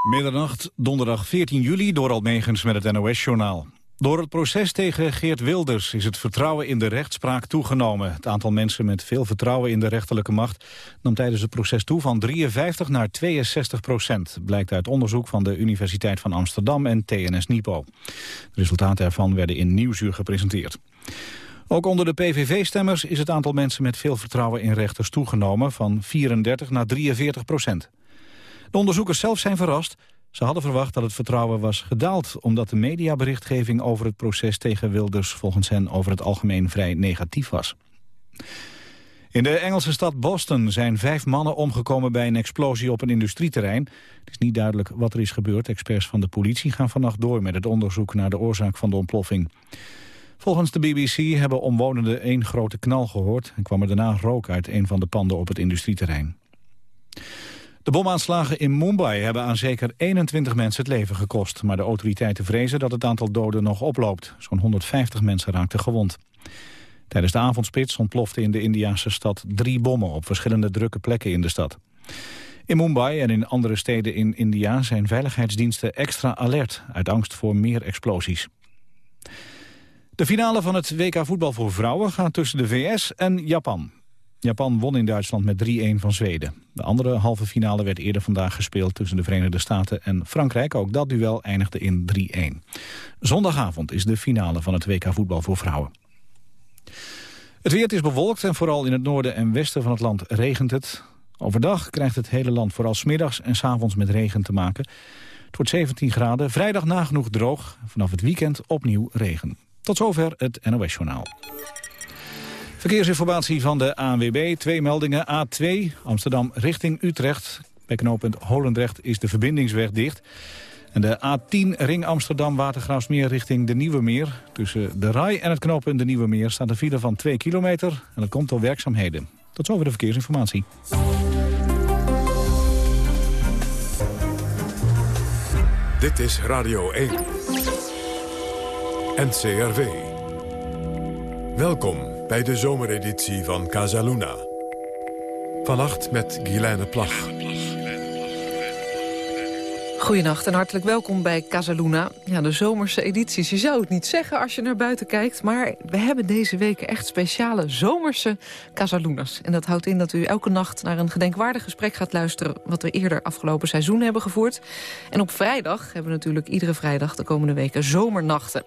Middernacht, donderdag 14 juli, door Almegens met het NOS-journaal. Door het proces tegen Geert Wilders is het vertrouwen in de rechtspraak toegenomen. Het aantal mensen met veel vertrouwen in de rechterlijke macht... nam tijdens het proces toe van 53 naar 62 procent... blijkt uit onderzoek van de Universiteit van Amsterdam en TNS Nipo. De resultaten ervan werden in Nieuwsuur gepresenteerd. Ook onder de PVV-stemmers is het aantal mensen met veel vertrouwen in rechters toegenomen... van 34 naar 43 procent. De onderzoekers zelf zijn verrast. Ze hadden verwacht dat het vertrouwen was gedaald... omdat de mediaberichtgeving over het proces tegen Wilders... volgens hen over het algemeen vrij negatief was. In de Engelse stad Boston zijn vijf mannen omgekomen bij een explosie op een industrieterrein. Het is niet duidelijk wat er is gebeurd. Experts van de politie gaan vannacht door met het onderzoek naar de oorzaak van de ontploffing. Volgens de BBC hebben omwonenden één grote knal gehoord... en kwam er daarna rook uit een van de panden op het industrieterrein. De bomaanslagen in Mumbai hebben aan zeker 21 mensen het leven gekost. Maar de autoriteiten vrezen dat het aantal doden nog oploopt. Zo'n 150 mensen raakten gewond. Tijdens de avondspits ontploften in de Indiaanse stad drie bommen... op verschillende drukke plekken in de stad. In Mumbai en in andere steden in India zijn veiligheidsdiensten extra alert... uit angst voor meer explosies. De finale van het WK voetbal voor vrouwen gaat tussen de VS en Japan. Japan won in Duitsland met 3-1 van Zweden. De andere halve finale werd eerder vandaag gespeeld tussen de Verenigde Staten en Frankrijk. Ook dat duel eindigde in 3-1. Zondagavond is de finale van het WK voetbal voor vrouwen. Het weer is bewolkt en vooral in het noorden en westen van het land regent het. Overdag krijgt het hele land vooral smiddags en s avonds met regen te maken. Het wordt 17 graden, vrijdag nagenoeg droog. Vanaf het weekend opnieuw regen. Tot zover het NOS-journaal. Verkeersinformatie van de ANWB. Twee meldingen. A2 Amsterdam richting Utrecht. Bij knooppunt Holendrecht is de verbindingsweg dicht. En de A10 Ring Amsterdam Watergraafsmeer richting de Nieuwe Meer. Tussen de RAI en het knooppunt de Nieuwe Meer staat een file van 2 kilometer. En dat komt door werkzaamheden. Tot zover de verkeersinformatie. Dit is Radio 1. NCRV. Welkom bij de zomereditie van Casaluna. Vannacht met Guilaine Plag. Goedenacht en hartelijk welkom bij Casaluna. Ja, de zomerse edities. Je zou het niet zeggen als je naar buiten kijkt... maar we hebben deze week echt speciale zomerse Casalunas. En dat houdt in dat u elke nacht naar een gedenkwaardig gesprek gaat luisteren... wat we eerder afgelopen seizoen hebben gevoerd. En op vrijdag hebben we natuurlijk iedere vrijdag de komende weken zomernachten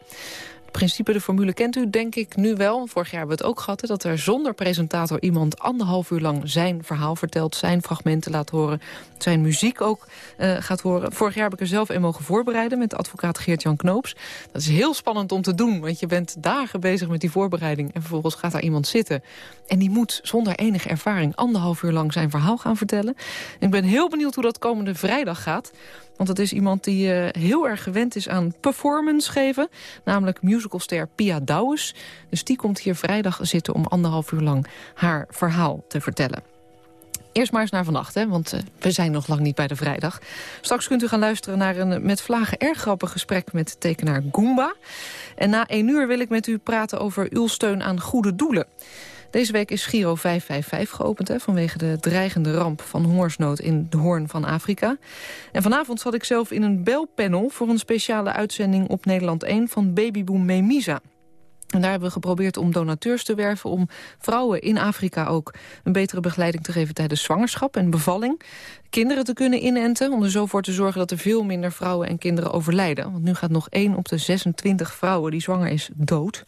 principe de formule kent u denk ik nu wel. Vorig jaar hebben we het ook gehad, dat er zonder presentator iemand anderhalf uur lang zijn verhaal vertelt, zijn fragmenten laat horen, zijn muziek ook uh, gaat horen. Vorig jaar heb ik er zelf in mogen voorbereiden met advocaat Geert-Jan Knoops. Dat is heel spannend om te doen, want je bent dagen bezig met die voorbereiding en vervolgens gaat daar iemand zitten. En die moet zonder enige ervaring anderhalf uur lang zijn verhaal gaan vertellen. En ik ben heel benieuwd hoe dat komende vrijdag gaat. Want het is iemand die uh, heel erg gewend is aan performance geven. Namelijk musicalster Pia Douwes. Dus die komt hier vrijdag zitten om anderhalf uur lang haar verhaal te vertellen. Eerst maar eens naar vannacht, hè, want uh, we zijn nog lang niet bij de vrijdag. Straks kunt u gaan luisteren naar een met vlagen erg grappig gesprek met tekenaar Goomba. En na één uur wil ik met u praten over uw steun aan goede doelen. Deze week is Giro 555 geopend hè, vanwege de dreigende ramp van hongersnood in de Hoorn van Afrika. En vanavond zat ik zelf in een belpanel voor een speciale uitzending op Nederland 1 van Babyboom Memisa. En daar hebben we geprobeerd om donateurs te werven... om vrouwen in Afrika ook een betere begeleiding te geven... tijdens zwangerschap en bevalling. Kinderen te kunnen inenten, om er zo voor te zorgen... dat er veel minder vrouwen en kinderen overlijden. Want nu gaat nog 1 op de 26 vrouwen die zwanger is dood.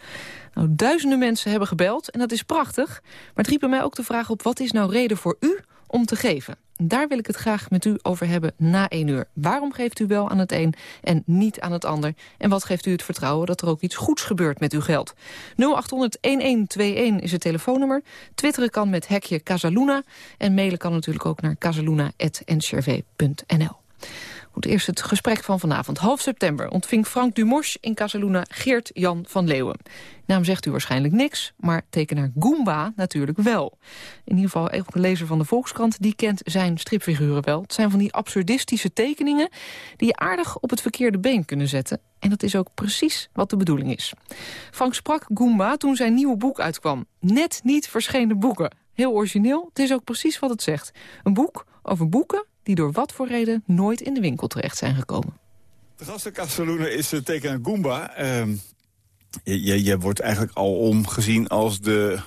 Nou, duizenden mensen hebben gebeld en dat is prachtig. Maar het riep mij ook de vraag op... wat is nou reden voor u om te geven? Daar wil ik het graag met u over hebben na één uur. Waarom geeft u wel aan het een en niet aan het ander? En wat geeft u het vertrouwen dat er ook iets goeds gebeurt met uw geld? 0800-1121 is het telefoonnummer. Twitteren kan met hekje Casaluna. En mailen kan natuurlijk ook naar casaluna.ncrv.nl. Goed, eerst het gesprek van vanavond. Half september ontving Frank Dumos in Casaluna Geert-Jan van Leeuwen. Naam zegt u waarschijnlijk niks, maar tekenaar Goomba natuurlijk wel. In ieder geval elke lezer van de Volkskrant die kent zijn stripfiguren wel. Het zijn van die absurdistische tekeningen die je aardig op het verkeerde been kunnen zetten. En dat is ook precies wat de bedoeling is. Frank sprak Goomba toen zijn nieuwe boek uitkwam. Net niet verschenen boeken. Heel origineel, het is ook precies wat het zegt. Een boek over boeken die door wat voor reden nooit in de winkel terecht zijn gekomen. De gastenkasteloenen is uh, teken Goomba. Uh, je, je, wordt eigenlijk al omgezien als de,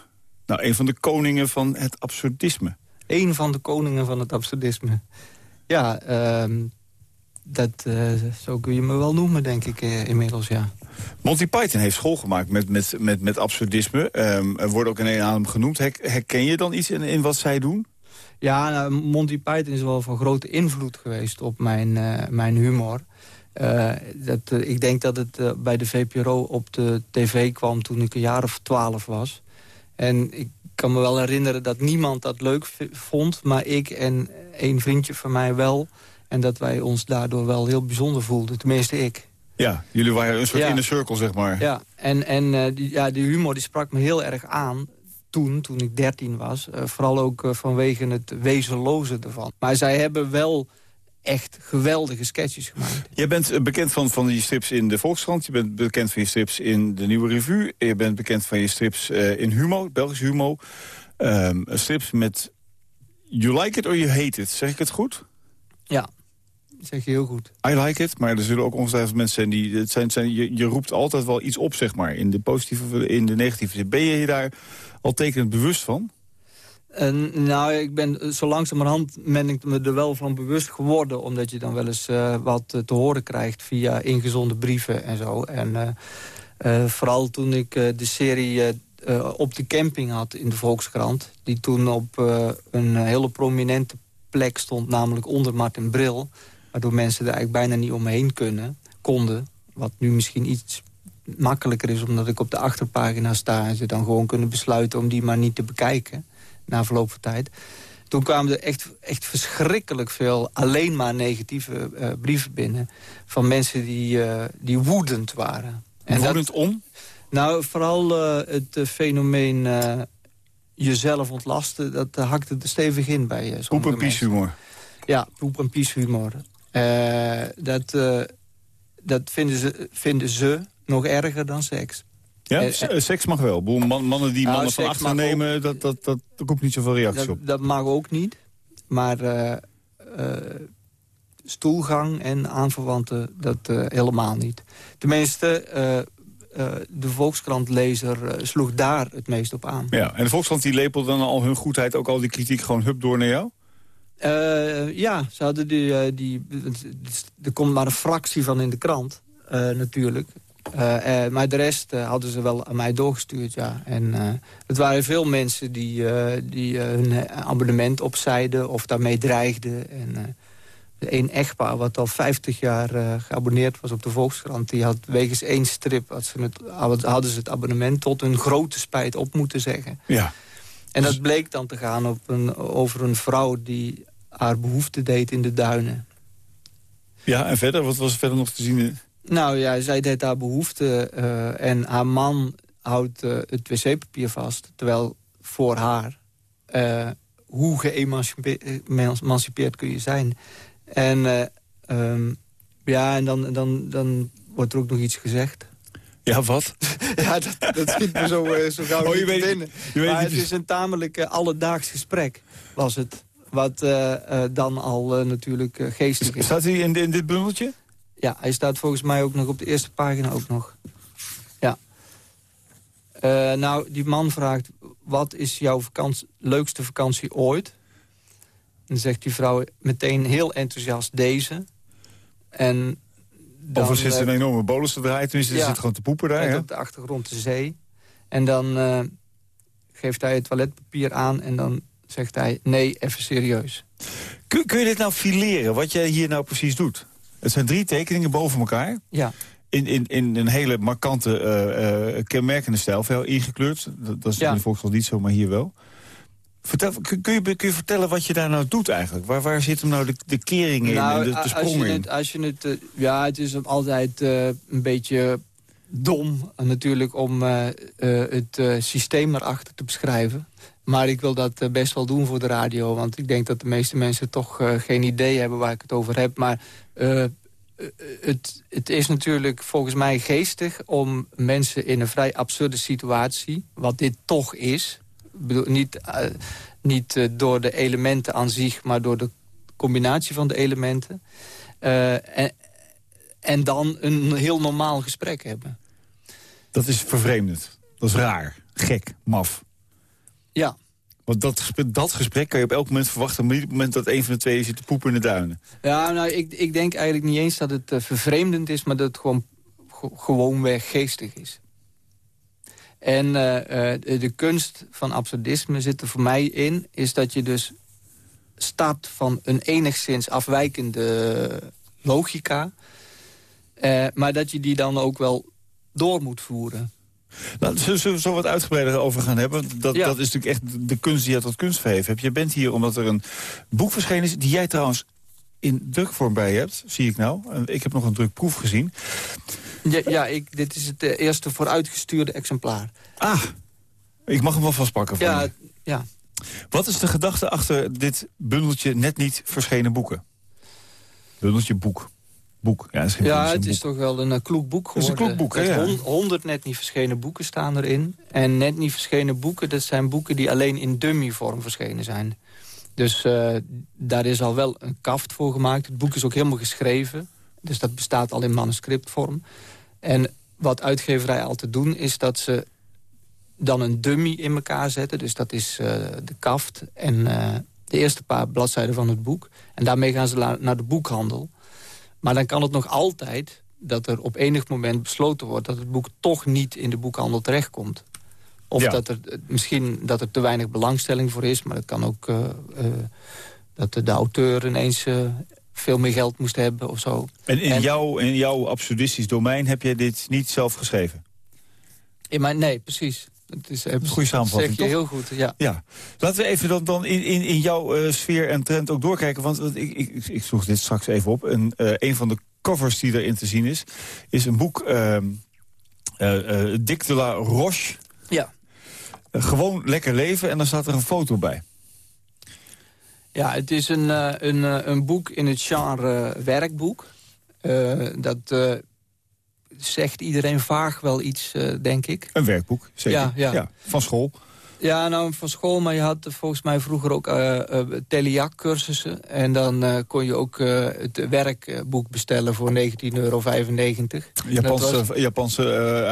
nou, een van de koningen van het absurdisme. Een van de koningen van het absurdisme. Ja, uh, dat, uh, zo kun je me wel noemen, denk ik uh, inmiddels, ja. Monty Python heeft school gemaakt met, met, met, met absurdisme. Um, er wordt ook in een adem genoemd. Herken je dan iets in, in wat zij doen? Ja, nou, Monty Python is wel van grote invloed geweest op mijn, uh, mijn humor. dat, ik denk dat het bij de VPRO op de tv kwam toen ik een jaar of twaalf was. En ik kan me wel herinneren dat niemand dat leuk vond... maar ik en een vriendje van mij wel... En dat wij ons daardoor wel heel bijzonder voelden. Tenminste, ik. Ja, jullie waren een soort ja. in de cirkel, zeg maar. Ja, en, en uh, die, ja, die humor die sprak me heel erg aan toen, toen ik dertien was. Uh, vooral ook uh, vanwege het wezenloze ervan. Maar zij hebben wel echt geweldige sketches gemaakt. Je bent bekend van, van je strips in de Volkskrant. Je bent bekend van je strips in de Nieuwe Revue. Je bent bekend van je strips in Humo, Belgisch Humo. Um, strips met You Like It or You Hate It. Zeg ik het goed? Ja zeg je heel goed. I like it, maar er zullen ook ongetwijfeld mensen zijn die... Het zijn, zijn, je, je roept altijd wel iets op, zeg maar. In de positieve, in de negatieve Ben je je daar al tekenend bewust van? Nou, ik ben zo langzamerhand ben ik me er wel van bewust geworden. Omdat je dan wel eens uh, wat te horen krijgt via ingezonde brieven en zo. En uh, vooral toen ik de serie op de camping had in de Volkskrant... die toen op een hele prominente plek stond, namelijk onder Martin Bril... Waardoor mensen er eigenlijk bijna niet omheen kunnen, konden. Wat nu misschien iets makkelijker is omdat ik op de achterpagina sta... en ze dan gewoon kunnen besluiten om die maar niet te bekijken na verloop van tijd. Toen kwamen er echt, echt verschrikkelijk veel alleen maar negatieve uh, brieven binnen... van mensen die, uh, die woedend waren. En woedend dat, om? Nou, vooral uh, het fenomeen jezelf ontlasten... dat hakte er stevig in bij sommige Poep en pieshumor. Ja, poep en pieshumor. Uh, dat, uh, dat vinden, ze, vinden ze nog erger dan seks. Ja, uh, seks mag wel. Man, mannen die nou, mannen van achter nemen, ook, dat, dat, dat, komt niet zoveel reactie dat, op. Dat mag ook niet. Maar stoelgang en aanverwanten, dat helemaal niet. Tenminste, de Volkskrant-lezer sloeg daar het meest op aan. Ja, en de Volkskrant die lepelde dan al hun goedheid, ook al die kritiek gewoon hup door naar jou? Ja, ze hadden die, die, er komt maar een fractie van in de krant, uh, natuurlijk. maar de rest hadden ze wel aan mij doorgestuurd, ja. En het waren veel mensen die, die hun abonnement opzeiden of daarmee dreigden. En een echtpaar wat al 50 jaar geabonneerd was op de Volkskrant... die had wegens één strip had ze het, hadden ze het abonnement tot hun grote spijt op moeten zeggen. Ja. En dat bleek dan te gaan op een, over een vrouw die haar behoefte deed in de duinen. Ja, en verder? Wat was er verder nog te zien? Nou ja, zij deed haar behoefte uh, en haar man houdt uh, het wc-papier vast. Terwijl voor haar, uh, hoe geëmancipeerd kun je zijn? En um, ja, en dan, dan, dan wordt er ook nog iets gezegd. Ja, wat? ja, dat, dat schiet me zo, zo gauw oh, je weet, binnen. Je weet maar het is een tamelijk alledaags gesprek, was het. Wat uh, dan al natuurlijk geestig is. Staat hij in, in, dit bundeltje? Ja, hij staat volgens mij ook nog op de eerste pagina ook nog. Ja. nou, die man vraagt, wat is jouw vakantie, leukste vakantie ooit? dan zegt die vrouw meteen heel enthousiast deze. En dan, of er zit een enorme bolus te draaien, tenminste ja, zit gewoon te poepen daar. op de achtergrond de zee. En dan geeft hij het toiletpapier aan en dan zegt hij, nee, even serieus. Kun, kun je dit nou fileren, wat jij hier nou precies doet? Het zijn drie tekeningen boven elkaar. Ja. In, in, in een hele markante, uh, uh, kenmerkende stijl, veel ingekleurd. Dat, dat is ja. in de Volkskrant niet zo, maar hier wel. Vertel, kun, je, kun je vertellen wat je daar nou doet eigenlijk? Waar, waar zit hem nou de, de kering in nou, en de, de sprong in? Het, als je het, uh, ja, het is altijd een beetje dom natuurlijk om het systeem erachter te beschrijven. Maar ik wil dat eh, best wel doen voor de radio. Want ik denk dat de meeste mensen toch geen idee hebben waar ik het over heb. Maar uh, het, het is natuurlijk volgens mij geestig om mensen in een vrij absurde situatie... wat dit toch is, bedoel, niet, niet door de elementen aan zich... maar door de combinatie van de elementen. en, en dan een heel normaal gesprek hebben. Dat is vervreemdend. Dat is raar. Gek. Maf. Ja. Want dat gesprek, dat gesprek kan je op elk moment verwachten... op het moment dat een van de twee zit te poepen in de duinen. Ja, nou, ik, ik denk eigenlijk niet eens dat het uh, vervreemdend is... maar dat het gewoon, gewoonweg geestig is. En uh, uh, de kunst van absurdisme zit er voor mij in... is dat je dus start van een enigszins afwijkende logica... maar dat je die dan ook wel door moet voeren. Nou, zullen we zo wat uitgebreider over gaan hebben? Dat, dat is natuurlijk echt de kunst die je tot kunst verheven Je bent hier omdat er een boek verschenen is... die jij trouwens in drukvorm bij hebt, zie ik nou. Ik heb nog een drukproef gezien. Ja, ja ik, dit is het eh, eerste vooruitgestuurde exemplaar. Ah, ik mag hem wel vastpakken van ja, Ja. Wat is de gedachte achter dit bundeltje net niet verschenen boeken? Bundeltje boek boek. Ja, het is, ja, het is toch wel een uh, kloek boek geworden. Het is een kloek boek, hè? Honderd net niet verschenen boeken staan erin. En net niet verschenen boeken, dat zijn boeken die alleen in dummy-vorm verschenen zijn. Dus uh, daar is al wel een kaft voor gemaakt. Het boek is ook helemaal geschreven. Dus dat bestaat al in manuscriptvorm. En wat uitgeverij altijd doen, is dat ze dan een dummy in elkaar zetten. Dus dat is uh, de kaft en de eerste paar bladzijden van het boek. En daarmee gaan ze naar de boekhandel. Maar dan kan het nog altijd dat er op enig moment besloten wordt... dat het boek toch niet in de boekhandel terechtkomt. Of dat er misschien dat er te weinig belangstelling voor is. Maar het kan ook uh, uh, dat de, auteur ineens uh, veel meer geld moest hebben of zo. En in, jouw, in jouw absurdistisch domein heb jij dit niet zelf geschreven? In mijn, nee, precies. Het is een goede samenvatting, zeg je heel goed, ja. ja. Laten we even dan, dan in, in, in jouw uh, sfeer en trend ook doorkijken. Want, want ik, ik, ik zoek dit straks even op. En, uh, een van de covers die erin te zien is... is een boek uh, Dick de la Roche. Ja. gewoon lekker leven. En dan staat er een foto bij. Ja, het is een, een, een boek in het genre werkboek. dat zegt iedereen vaag wel iets, uh, denk ik. Een werkboek, zeker. Ja, ja. ja, van school. Ja, nou, van school, maar je had volgens mij vroeger ook uh, uh, cursussen En dan kon je ook het werkboek bestellen voor 19,95 euro. Japanse, was... Japanse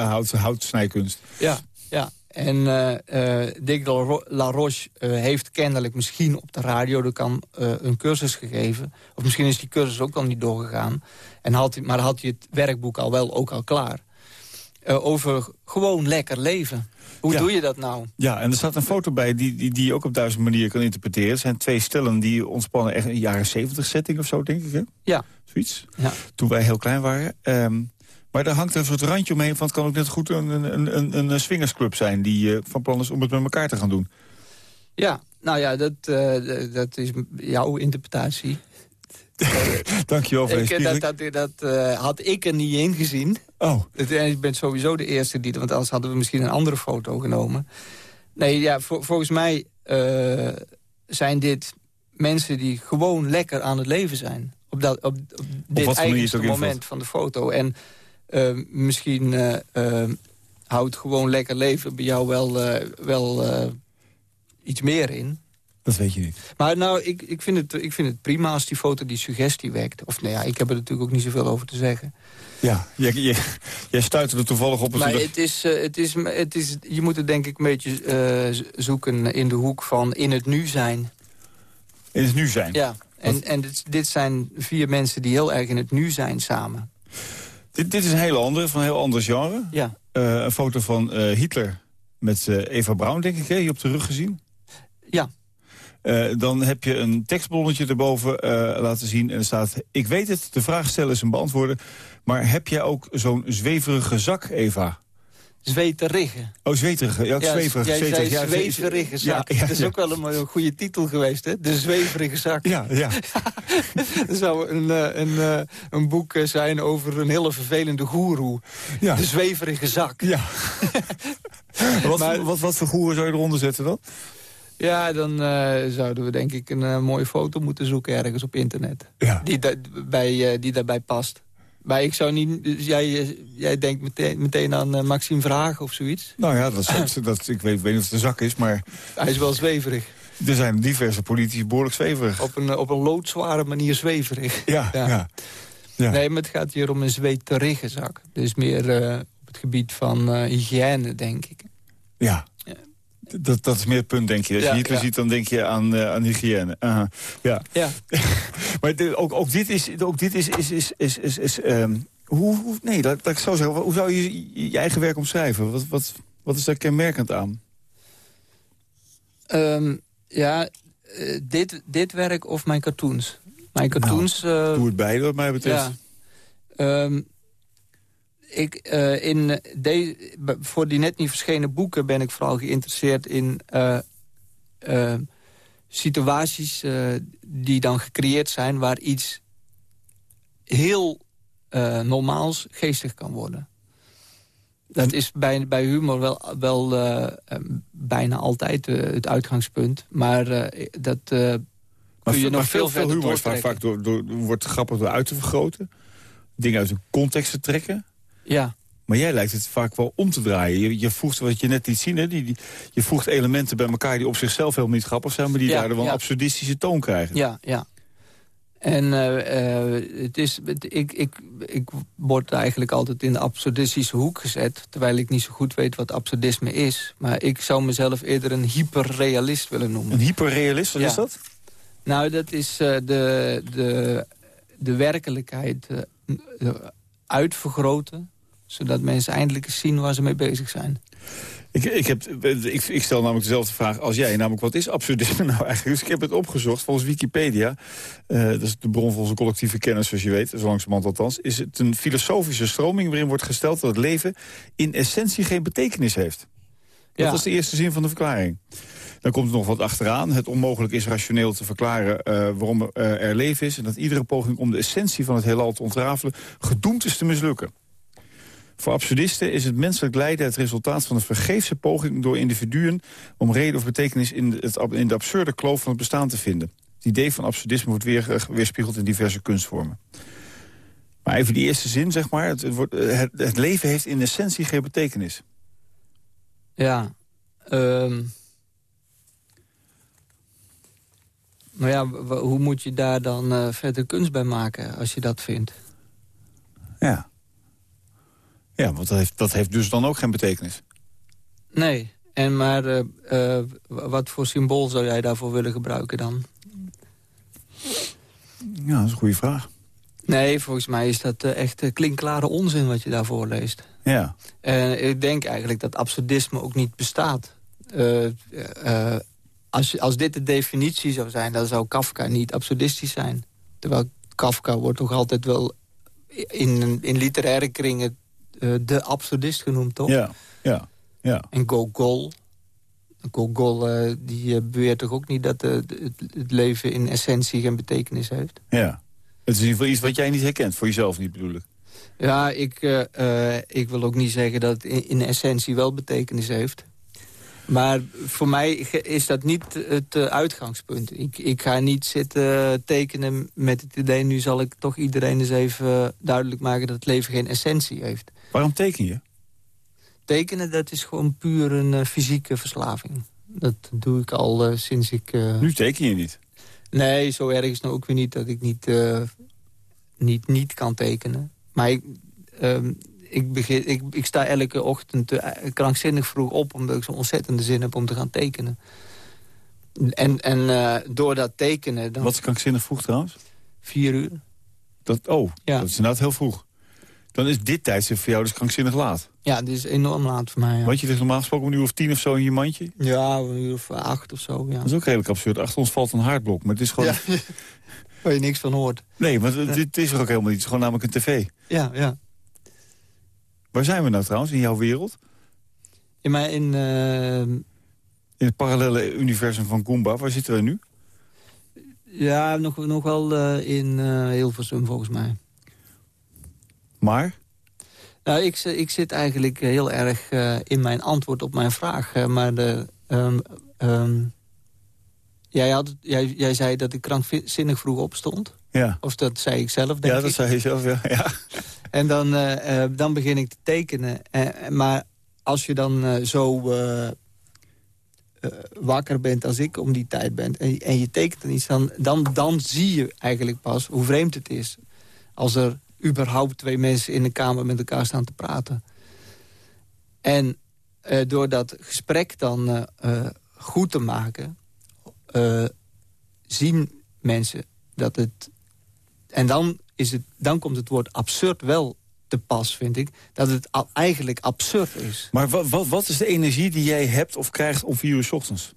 hout, houtsnijkunst. Ja, ja. En uh, Dick La Roche heeft kennelijk misschien op de radio de kan, een cursus gegeven. Of misschien is die cursus ook al niet doorgegaan. En had, maar had hij het werkboek al wel ook al klaar. over gewoon lekker leven. Hoe doe je dat nou? Ja, en er staat een foto bij die, die, die je ook op duizend manieren kan interpreteren. Het zijn twee stellen die ontspannen echt een jaren zeventig setting of zo, denk ik. Hè? Ja. Zoiets. Ja. Toen wij heel klein waren. Um, maar daar hangt een soort randje omheen van... het kan ook net goed een, een, een, een swingersclub zijn... die uh, van plan is om het met elkaar te gaan doen. Ja, nou ja, dat, uh, dat is jouw interpretatie. Dankjewel voor ik, dat, dat, dat uh, had ik er niet in gezien. Oh. En ik ben sowieso de eerste die... want anders hadden we misschien een andere foto genomen. Nee, ja, volgens mij zijn dit mensen die gewoon lekker aan het leven zijn. Op, dat, op, op dit eigenste moment van de foto. En uh, misschien uh, houdt gewoon lekker leven bij jou wel, wel iets meer in. Dat weet je niet. Maar nou, ik, ik, vind het, ik vind het prima als die foto die suggestie wekt. Of nou ja, ik heb er natuurlijk ook niet zoveel over te zeggen. Ja, jij, jij, jij stuitte er toevallig op. Maar het is, het is, het is, je moet het denk ik een beetje zoeken in de hoek van in het nu zijn. In het nu zijn? Ja, en, en dit, dit zijn vier mensen die heel erg in het nu zijn samen. Dit, dit is een hele andere, van een heel ander genre. Ja. Uh, een foto van uh, Hitler met uh, Eva Braun, denk ik, hè? je op de rug gezien. Ja. dan heb je een tekstbonnetje erboven laten zien en er staat... Ik weet het, de vraag stellen is een beantwoorden... maar heb jij ook zo'n zweverige zak, Eva? Zweterige. Oh, zweterige. Ja, ja zweverig. Jij zei ja, zweverige zak. Ja, dat is ook wel een, goede titel geweest, hè? De zweverige zak. Ja, ja. er zou een, eh, een, een, eh, een boek eh, zijn over een hele vervelende goeroe. Ja. De zweverige zak. Ja. wat, wat, wat voor goeroe zou je eronder zetten dan? Ja, dan uh, zouden we denk ik een uh, mooie foto moeten zoeken ergens op internet. Ja. Die, da bij, uh, die daarbij past. Maar ik zou niet... Dus jij, jij denkt meteen, meteen aan uh, Maxime Vragen of zoiets? Nou ja, dat, dat, ik weet, weet niet of het een zak is, maar... Hij is wel zweverig. Er zijn diverse politici behoorlijk zweverig. Op een, op een loodzware manier zweverig. Ja, ja. ja. Nee, maar het gaat hier om een zweet reggenzak. Dus meer uh, op het gebied van uh, hygiëne, denk ik. Ja, dat, dat is meer het punt, denk je. Als je Hitler ziet, dan denk je aan, uh, aan hygiëne. Uh ja. ja. maar de, ook, ook dit is... Ook dit is, is, is, is, is, is um, hoe, hoe, nee, dat, dat ik zo zeggen. Hoe zou je je eigen werk omschrijven? Wat, wat, wat is daar kenmerkend aan? Um, ja, uh, dit, dit werk of mijn cartoons? Mijn Nou, cartoons... Nou, doe het beide, wat mij betreft. Ja. Um, ik, uh, in de, voor die net niet verschenen boeken ben ik vooral geïnteresseerd in uh, uh, situaties die dan gecreëerd zijn... waar iets heel normaals geestig kan worden. Dat is bij, bij humor wel, wel bijna altijd het uitgangspunt. Maar dat maar kun je nog veel, veel, humor is vaak, vaak door, door, wordt grappig door uit te vergroten. Dingen uit hun context te trekken. Ja. Maar jij lijkt het vaak wel om te draaien. Je, je voegt, wat je net liet zien, hè, die, die, je voegt elementen bij elkaar... die op zichzelf helemaal niet grappig zijn... maar die ja, daardoor wel ja. een absurdistische toon krijgen. Ja, ja. En uh, uh, het is, ik, ik, ik word eigenlijk altijd in de absurdistische hoek gezet... terwijl ik niet zo goed weet wat absurdisme is. Maar ik zou mezelf eerder een hyperrealist willen noemen. Een hyperrealist, wat ja. is dat? Nou, dat is uh, de, de, de werkelijkheid uitvergroten zodat mensen eindelijk eens zien waar ze mee bezig zijn. Ik, ik, heb, ik, ik, stel namelijk dezelfde vraag als jij. Namelijk, wat is absurdisme nou eigenlijk? Dus ik heb het opgezocht volgens Wikipedia. Uh, dat is de bron van onze collectieve kennis, zoals je weet. Zo langzamerhand althans. Is het een filosofische stroming waarin wordt gesteld... dat het leven in essentie geen betekenis heeft. Dat ja. is de eerste zin van de verklaring. Dan komt er nog wat achteraan. Het onmogelijk is rationeel te verklaren uh, waarom uh, er leven is... en dat iedere poging om de essentie van het heelal te ontrafelen... gedoemd is te mislukken. Voor absurdisten is het menselijk lijden het resultaat van een vergeefse poging door individuen om reden of betekenis in, het, in de absurde kloof van het bestaan te vinden. Het idee van absurdisme wordt weer, weerspiegeld in diverse kunstvormen. Maar even die eerste zin, zeg maar. Het, het, wordt, het, het leven heeft in essentie geen betekenis. Ja. Um... Nou ja, hoe moet je daar dan uh, verder kunst bij maken als je dat vindt? Ja. Ja, want dat heeft, dat heeft dus dan ook geen betekenis. Nee, en maar uh, uh, wat voor symbool zou jij daarvoor willen gebruiken dan? Ja, dat is een goede vraag. Nee, volgens mij is dat uh, echt klinkklare onzin wat je daarvoor leest. Ja. En ik denk eigenlijk dat absurdisme ook niet bestaat. als, als dit de definitie zou zijn, dan zou Kafka niet absurdistisch zijn. Terwijl Kafka wordt toch altijd wel in, in literaire kringen uh, de absurdist genoemd, toch? Ja, ja, ja. En Gogol. Gogol uh, die uh, beweert toch ook niet dat het, het, leven in essentie geen betekenis heeft? Ja. Het is in ieder geval iets wat jij niet herkent, voor jezelf niet bedoel ik. Ja, ik, ik wil ook niet zeggen dat het in, in essentie wel betekenis heeft. Maar voor mij is dat niet het uitgangspunt. Ik, ik ga niet zitten tekenen met het idee... nu zal ik toch iedereen eens even duidelijk maken... dat het leven geen essentie heeft. Waarom teken je? Tekenen, dat is gewoon puur een uh, fysieke verslaving. Dat doe ik al uh, sinds ik... Uh... Nu teken je niet? Nee, zo erg is nou ook weer niet dat ik niet, niet, niet kan tekenen. Maar ik, ehm, ik, begin, ik, ik sta elke ochtend krankzinnig vroeg op... omdat ik zo'n ontzettende zin heb om te gaan tekenen. En, en door dat tekenen... Dan... Wat is krankzinnig vroeg trouwens? Vier uur. Dat, oh, ja. dat is inderdaad heel vroeg. Dan is dit tijdstip voor jou dus krankzinnig laat. Ja, dit is enorm laat voor mij. Ja. Want je ligt normaal gesproken om een uur of tien of zo in je mandje? Ja, een uur of acht of zo, ja. Dat is ook redelijk absurd. Achter ons valt een haardblok, maar het is gewoon... Ja, waar je niks van hoort. Nee, maar dit is er ook helemaal niet. Het is gewoon namelijk een tv. Ja, ja. Waar zijn we nou trouwens, in jouw wereld? In, mijn, in, uh... in het parallele universum van Goomba. Waar zitten we nu? Ja, nog, nog wel uh, in uh, Hilversum volgens mij. Maar? Nou, ik, ik zit eigenlijk heel erg uh, in mijn antwoord op mijn vraag. maar de, um, um, jij, had, jij, jij zei dat ik krankzinnig vroeg opstond. Ja. Of dat zei ik zelf, denk ja, dat ik. zei je zelf, ja. ja. En dan, uh, dan begin ik te tekenen. Maar als je dan zo wakker bent als ik om die tijd ben... en, en je tekent er iets, dan, dan, dan zie je eigenlijk pas hoe vreemd het is. Als er überhaupt twee mensen in de kamer met elkaar staan te praten. En uh, door dat gesprek dan uh, goed te maken... zien mensen dat het... En dan, is het, dan komt het woord absurd wel te pas, vind ik. Dat het eigenlijk absurd is. Maar wat, wat, wat is de energie die jij hebt of krijgt om vier uur s ochtends?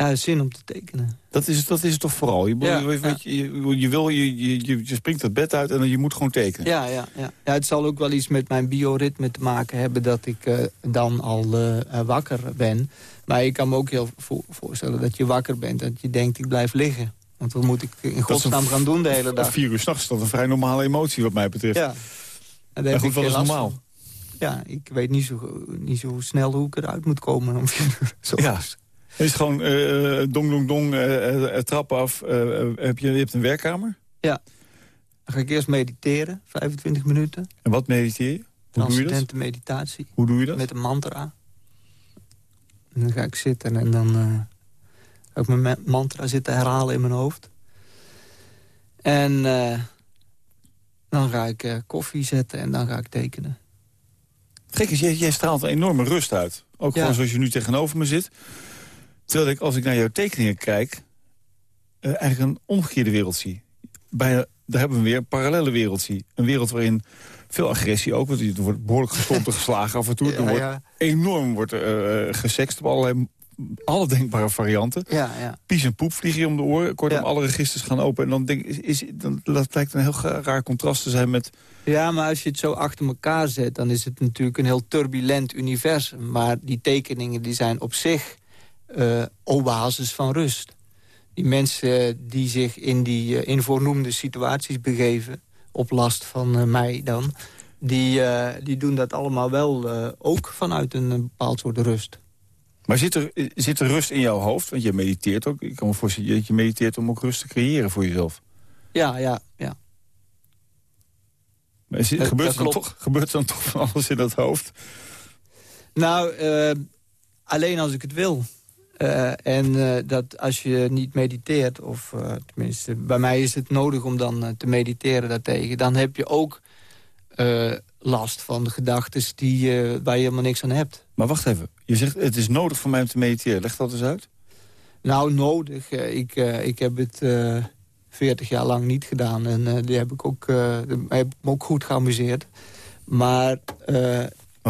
Ja, zin om te tekenen. Dat is, dat is het toch vooral? Je, ja, je, je, wil, je, je, je springt het bed uit en je moet gewoon tekenen. Ja, ja, ja. ja het zal ook wel iets met mijn bioritme te maken hebben... dat ik uh, dan al uh, wakker ben. Maar ik kan me ook heel voorstellen dat je wakker bent... dat je denkt, ik blijf liggen. Want wat moet ik in godsnaam gaan doen de hele dag? Vier uur s'nachts is dat een vrij normale emotie wat mij betreft. Ja. En maar goed, wat is normaal? Ja, ik weet niet zo, niet zo snel hoe ik eruit moet komen om vier uur. Zo. Ja. Het is gewoon uh, dong, dong, dong, uh, trap af. heb je, je hebt een werkkamer? Ja. Dan ga ik eerst mediteren, 25 minuten. En wat mediteer je? Hoe doe je dat? meditatie. Hoe doe je dat? Met een mantra. En dan ga ik zitten en dan ga ik mijn mantra zitten herhalen in mijn hoofd. En dan ga ik koffie zetten en dan ga ik tekenen. Gek is, jij, jij straalt een enorme rust uit. Ook gewoon zoals je nu tegenover me zit. Terwijl ik, als ik naar jouw tekeningen kijk... Uh, eigenlijk een omgekeerde wereld zie. Bijna, daar hebben we weer een parallele wereld zie. Een wereld waarin veel agressie ook... want er wordt behoorlijk gestompt en geslagen af en toe. er wordt enorm wordt, uh, gesext op allerlei alle denkbare varianten. Ja, ja. Pies en poep vliegen je om de oren. Kortom, alle registers gaan open. En dan denk is, is, dan, dat lijkt een heel raar contrast te zijn met... Ja, maar als je het zo achter elkaar zet... dan is het natuurlijk een heel turbulent universum. Maar die tekeningen die zijn op zich uh, oases van rust. Die mensen die zich in die uh, in voornoemde situaties begeven... op last van uh, mij dan... Die, die doen dat allemaal wel ook vanuit een bepaald soort rust. Maar zit er, zit er rust in jouw hoofd? Want je mediteert ook. Ik kan me voorstellen dat je mediteert om ook rust te creëren voor jezelf. Ja, ja, ja. Maar gebeurt, er dan toch, gebeurt er dan toch van alles in dat hoofd? Nou, alleen als ik het wil. Uh, en uh, dat als je niet mediteert, of uh, tenminste bij mij is het nodig om dan te mediteren daartegen... dan heb je ook last van de gedachten die, waar je helemaal niks aan hebt. Maar wacht even, je zegt het is nodig voor mij om te mediteren. Leg dat eens uit. Nou, nodig. ik, ik heb het 40 jaar lang niet gedaan en die heb ik ook, heb ik me ook goed geamuseerd. Maar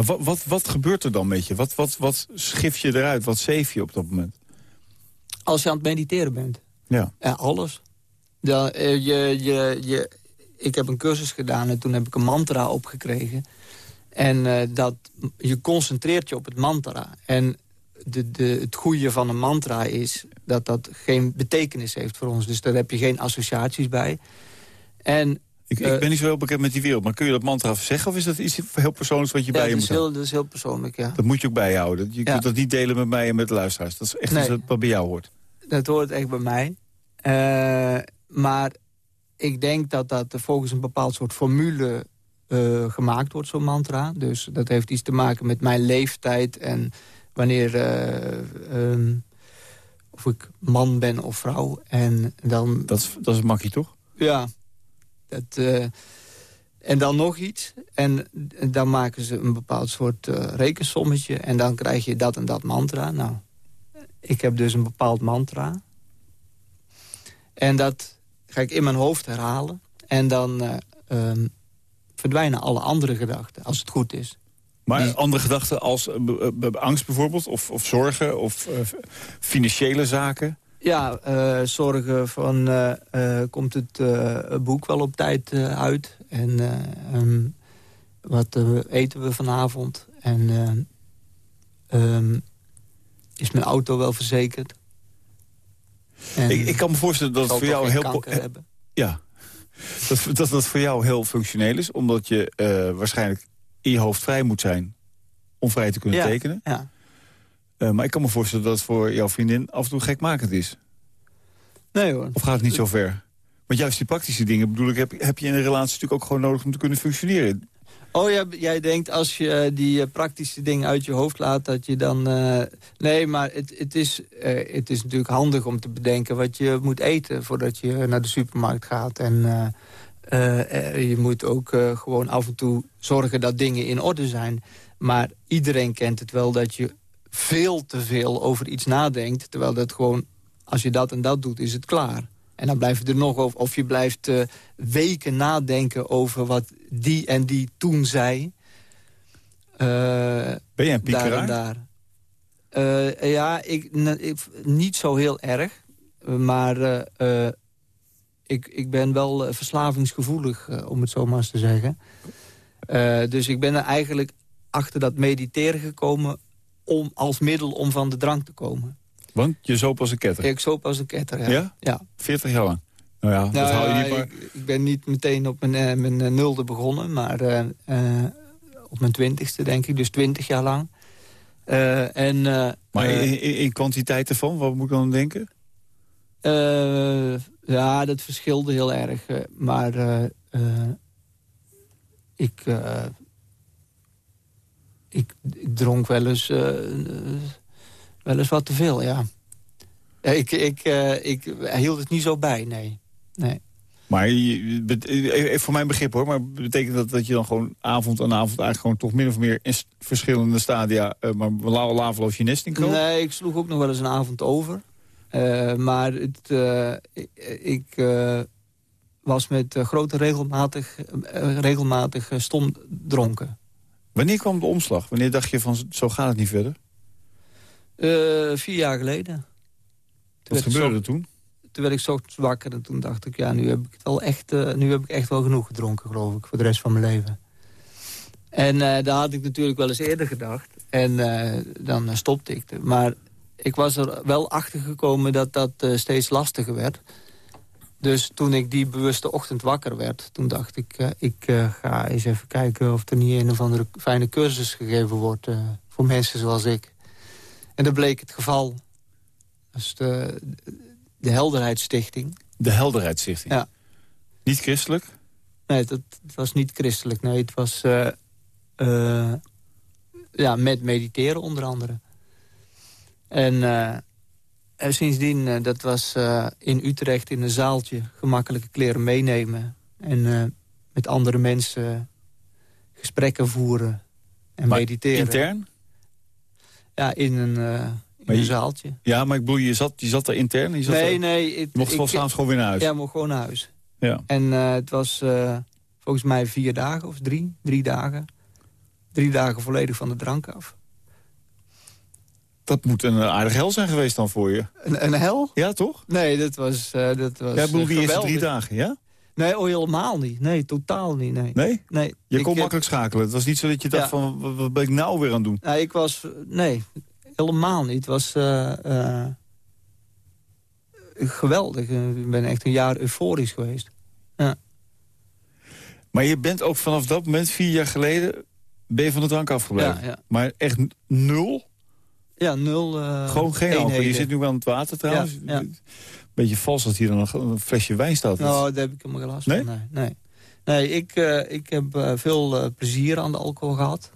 maar wat, wat, wat gebeurt er dan met je? Wat, wat, wat schif je eruit? Wat zeef je op dat moment? Als je aan het mediteren bent. Ja. ja alles. Dan, uh, je, je, je, ik heb een cursus gedaan en toen heb ik een mantra opgekregen. En uh, dat, je concentreert je op het mantra. En de, de, het goede van een mantra is dat dat geen betekenis heeft voor ons. Dus daar heb je geen associaties bij. En ik, ik, ben niet zo heel bekend met die wereld, maar kun je dat mantra zeggen... of is dat iets heel persoonlijks wat je bij je moet houden? dat is heel persoonlijk, ja. Dat moet je ook bijhouden. Je kunt dat niet delen met mij en met de luisteraars. Dat is echt nee. wat bij jou hoort. Dat hoort echt bij mij. Uh, maar ik denk dat dat volgens een bepaald soort formule uh, gemaakt wordt, zo'n mantra. Dus dat heeft iets te maken met mijn leeftijd en wanneer... Uh, um, of ik man ben of vrouw. En dan... Dat is, dat is makkie, toch? Ja, dat, uh, en dan nog iets. En, dan maken ze een bepaald soort uh, rekensommetje. En dan krijg je dat en dat mantra. Nou, ik heb dus een bepaald mantra. En dat ga ik in mijn hoofd herhalen. En dan uh, um, verdwijnen alle andere gedachten, als het goed is. Maar andere gedachten als angst bijvoorbeeld? Of, of zorgen? Of financiële zaken? Ja, uh, zorgen van uh, uh, komt het boek wel op tijd uit. En um, wat eten we vanavond. En um, is mijn auto wel verzekerd. ik, ik, kan me voorstellen dat het voor jou heel... Hebben. Ja, dat, dat dat voor jou heel functioneel is. Omdat je waarschijnlijk in je hoofd vrij moet zijn om vrij te kunnen ja, tekenen. Ja. Uh, maar ik kan me voorstellen dat het voor jouw vriendin af en toe gekmakend is. Nee hoor. Of gaat het niet zo ver? Want juist die praktische dingen, bedoel ik, heb, heb je in een relatie natuurlijk ook gewoon nodig om te kunnen functioneren. Oh ja, jij denkt als je die praktische dingen uit je hoofd laat... dat je dan... nee, maar het, het, is, het is natuurlijk handig om te bedenken wat je moet eten... voordat je naar de supermarkt gaat. En je moet ook gewoon af en toe zorgen dat dingen in orde zijn. Maar iedereen kent het wel dat je veel te veel over iets nadenkt... terwijl dat gewoon, als je dat en dat doet, is het klaar. En dan blijf je er nog over. Of je blijft uh, weken nadenken over wat die en die toen zei. Uh, ben je een piekeraar? Daar en daar. Uh, ja, ik, ik, niet zo heel erg. Maar ik, ik ben wel verslavingsgevoelig, om het zo maar eens te zeggen. dus ik ben er eigenlijk achter dat mediteren gekomen... Om, als middel om van de drank te komen. Want je zoop als een ketter? Ik zoop als een ketter, ja. Ja? ja. 40 jaar lang? Nou ja, dat nou hou je niet maar... Ik, ben niet meteen op mijn, uh, mijn uh, nulde begonnen, maar uh, op mijn twintigste denk ik, dus 20 jaar lang. en, maar in, in, in, kwantiteit ervan, wat moet ik dan denken? ja, dat verschilde heel erg. maar ik, ik, ik, dronk wel eens wel eens wat te veel, ja. Ik, ik, uh, ik hield het niet zo bij, nee. nee. Maar even voor mijn begrip hoor, maar betekent dat dat je dan gewoon avond aan avond eigenlijk gewoon toch min of meer in verschillende stadia, uh, maar laveloos je nest in? Nee, ik sloeg ook nog wel eens een avond over. Uh, maar het, uh, ik, ik was met grote regelmatig, regelmatig stom dronken. Wanneer kwam de omslag? Wanneer dacht je van zo gaat het niet verder? Uh, vier jaar geleden. Toen Wat gebeurde er toen? Toen werd ik ochtends wakker en toen dacht ik... ja, nu heb ik, het wel echt, uh, nu heb ik echt wel genoeg gedronken, geloof ik... voor de rest van mijn leven. En uh, daar had ik natuurlijk wel eens eerder gedacht. En dan stopte ik. Maar ik was er wel achter gekomen dat dat steeds lastiger werd. Dus toen ik die bewuste ochtend wakker werd... toen dacht ik, ik ga eens even kijken of er niet een of andere fijne cursus gegeven wordt... voor mensen zoals ik. En dat bleek het geval. Is de, de Helderheidsstichting. De Helderheidsstichting? Ja. Niet christelijk? Nee, dat, was niet christelijk. Nee, het was ja, met mediteren onder andere. En sindsdien, dat was in Utrecht in een zaaltje... gemakkelijke kleren meenemen. En met andere mensen gesprekken voeren en maar mediteren. intern? Ja, in een, uh, in een zaaltje. Ja, maar ik bedoel, je zat, je zat er intern? Je zat nee, er, nee. je mocht s'avonds gewoon weer naar huis? Ja, mocht gewoon naar huis. Ja. En uh, het was uh, volgens mij vier dagen of drie, drie dagen. Drie dagen volledig van de drank af. Dat moet een aardig hel zijn geweest dan voor je. Een, een hel? Ja, toch? Nee, dat was, uh, dat was Ja, bedoel, die eerste drie dagen, ja? Nee, oh, helemaal niet. Nee, totaal niet. Nee? Nee? nee je kon makkelijk schakelen. Het was niet zo dat je dacht van, wat ben ik nou weer aan het doen? Nou, ik was, nee, helemaal niet. Het was uh, uh, geweldig. Ik ben echt een jaar euforisch geweest. Ja. Maar je bent ook vanaf dat moment, vier jaar geleden... ben je van de drank afgebleven? Ja, ja. Maar echt nul? Ja, nul uh, Gewoon geen alcohol. Je zit nu aan het water trouwens. Ja, ja. Beetje vals dat hier dan een flesje wijn staat. Nou, daar heb ik helemaal last nee? van. Nee, nee. nee ik, uh, ik heb uh, veel plezier aan de alcohol gehad.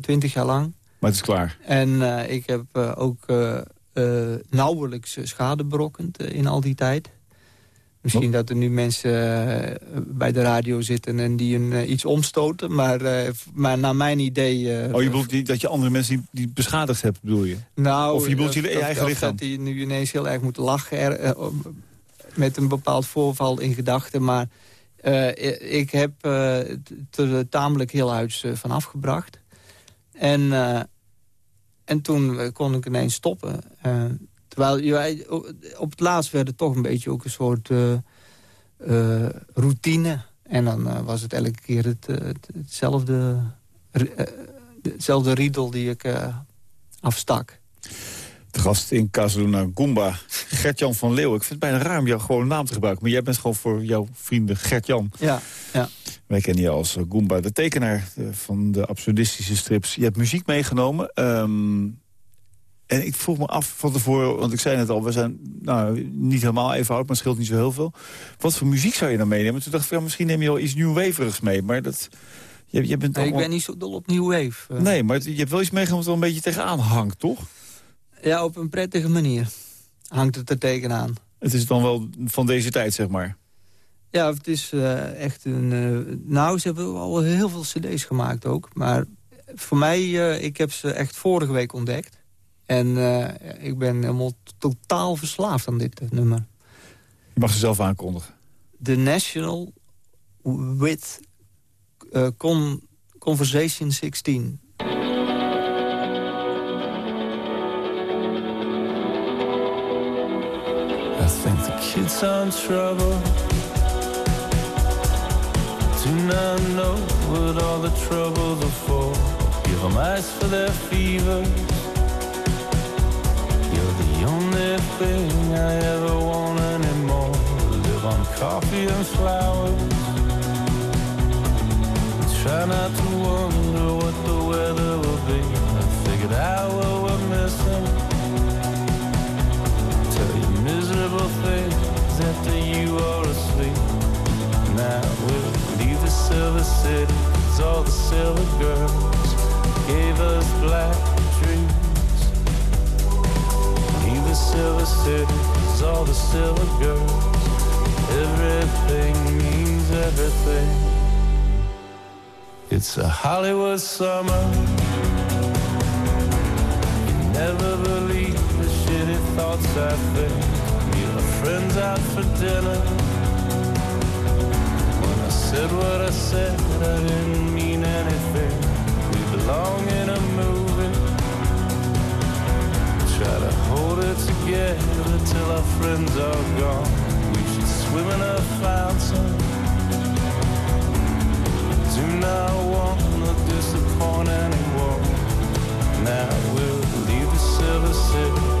Twintig jaar lang. Maar het is klaar. En ik heb ook nauwelijks schade berokkend in al die tijd. Misschien dat er nu mensen bij de radio zitten en die een, iets omstoten. Maar, maar naar mijn idee... oh, je bedoelt dat je andere mensen die, die beschadigd hebt, bedoel je? Nou, of je bedoelt je eigen of lichaam? dat die nu ineens heel erg moeten lachen er, met een bepaald voorval in gedachten. Maar ik heb er tamelijk heel huis van afgebracht. En, uh, en toen kon ik ineens stoppen. Terwijl je, op het laatst werd het toch een beetje ook een soort uh, routine. En dan was het elke keer het, het, hetzelfde, hetzelfde riedel die ik afstak. De gast in Casaluna Goomba, Gert-Jan van Leeuwen. Ik vind het bijna raar om jou gewoon een naam te gebruiken. Maar jij bent gewoon voor jouw vrienden Gert-Jan. Ja, ja. Wij kennen je als Goomba, de tekenaar van de absurdistische strips. Je hebt muziek meegenomen. Um, en ik vroeg me af van tevoren, want ik zei net al... we zijn nou, niet helemaal even oud, maar het scheelt niet zo heel veel. Wat voor muziek zou je dan meenemen? Toen dacht ik, ja, misschien neem je wel iets nieuwweverigs mee. Maar dat, Je, je bent Nee, ik ben niet zo dol op New Wave. eh. Nee, maar je hebt wel iets meegemaakt wat er een beetje tegenaan hangt, toch? Ja, op een prettige manier hangt het er tegenaan. Het is dan wel van deze tijd, zeg maar. Ja, het is eh, echt een... eh, nou, ze hebben al heel veel cd's gemaakt ook. Maar voor mij, ik heb ze echt vorige week ontdekt. En eh, ik ben helemaal totaal verslaafd aan dit eh, nummer. Je mag ze zelf aankondigen. The National with eh, Con Conversation 16. I think the kids are in trouble. Do not know what all the troubles are for. Give them ice for their fevers. Only thing I ever want anymore. Live on coffee and flowers. Try not to wonder what the weather will be. I figured out what we're missing. Tell you miserable things after you are asleep. Now we'll leave the silver city, cause all the silver girls gave us black silver cause all the silver girls, everything means everything. It's a Hollywood summer. You never believe the shitty thoughts I think. Meet my friends out for dinner. When I said what I said, I didn't mean anything. We belong in a movie. Try to hold it together till our friends are gone. We should swim in a fountain. Do not want to disappoint anyone. Now we'll leave the silver city,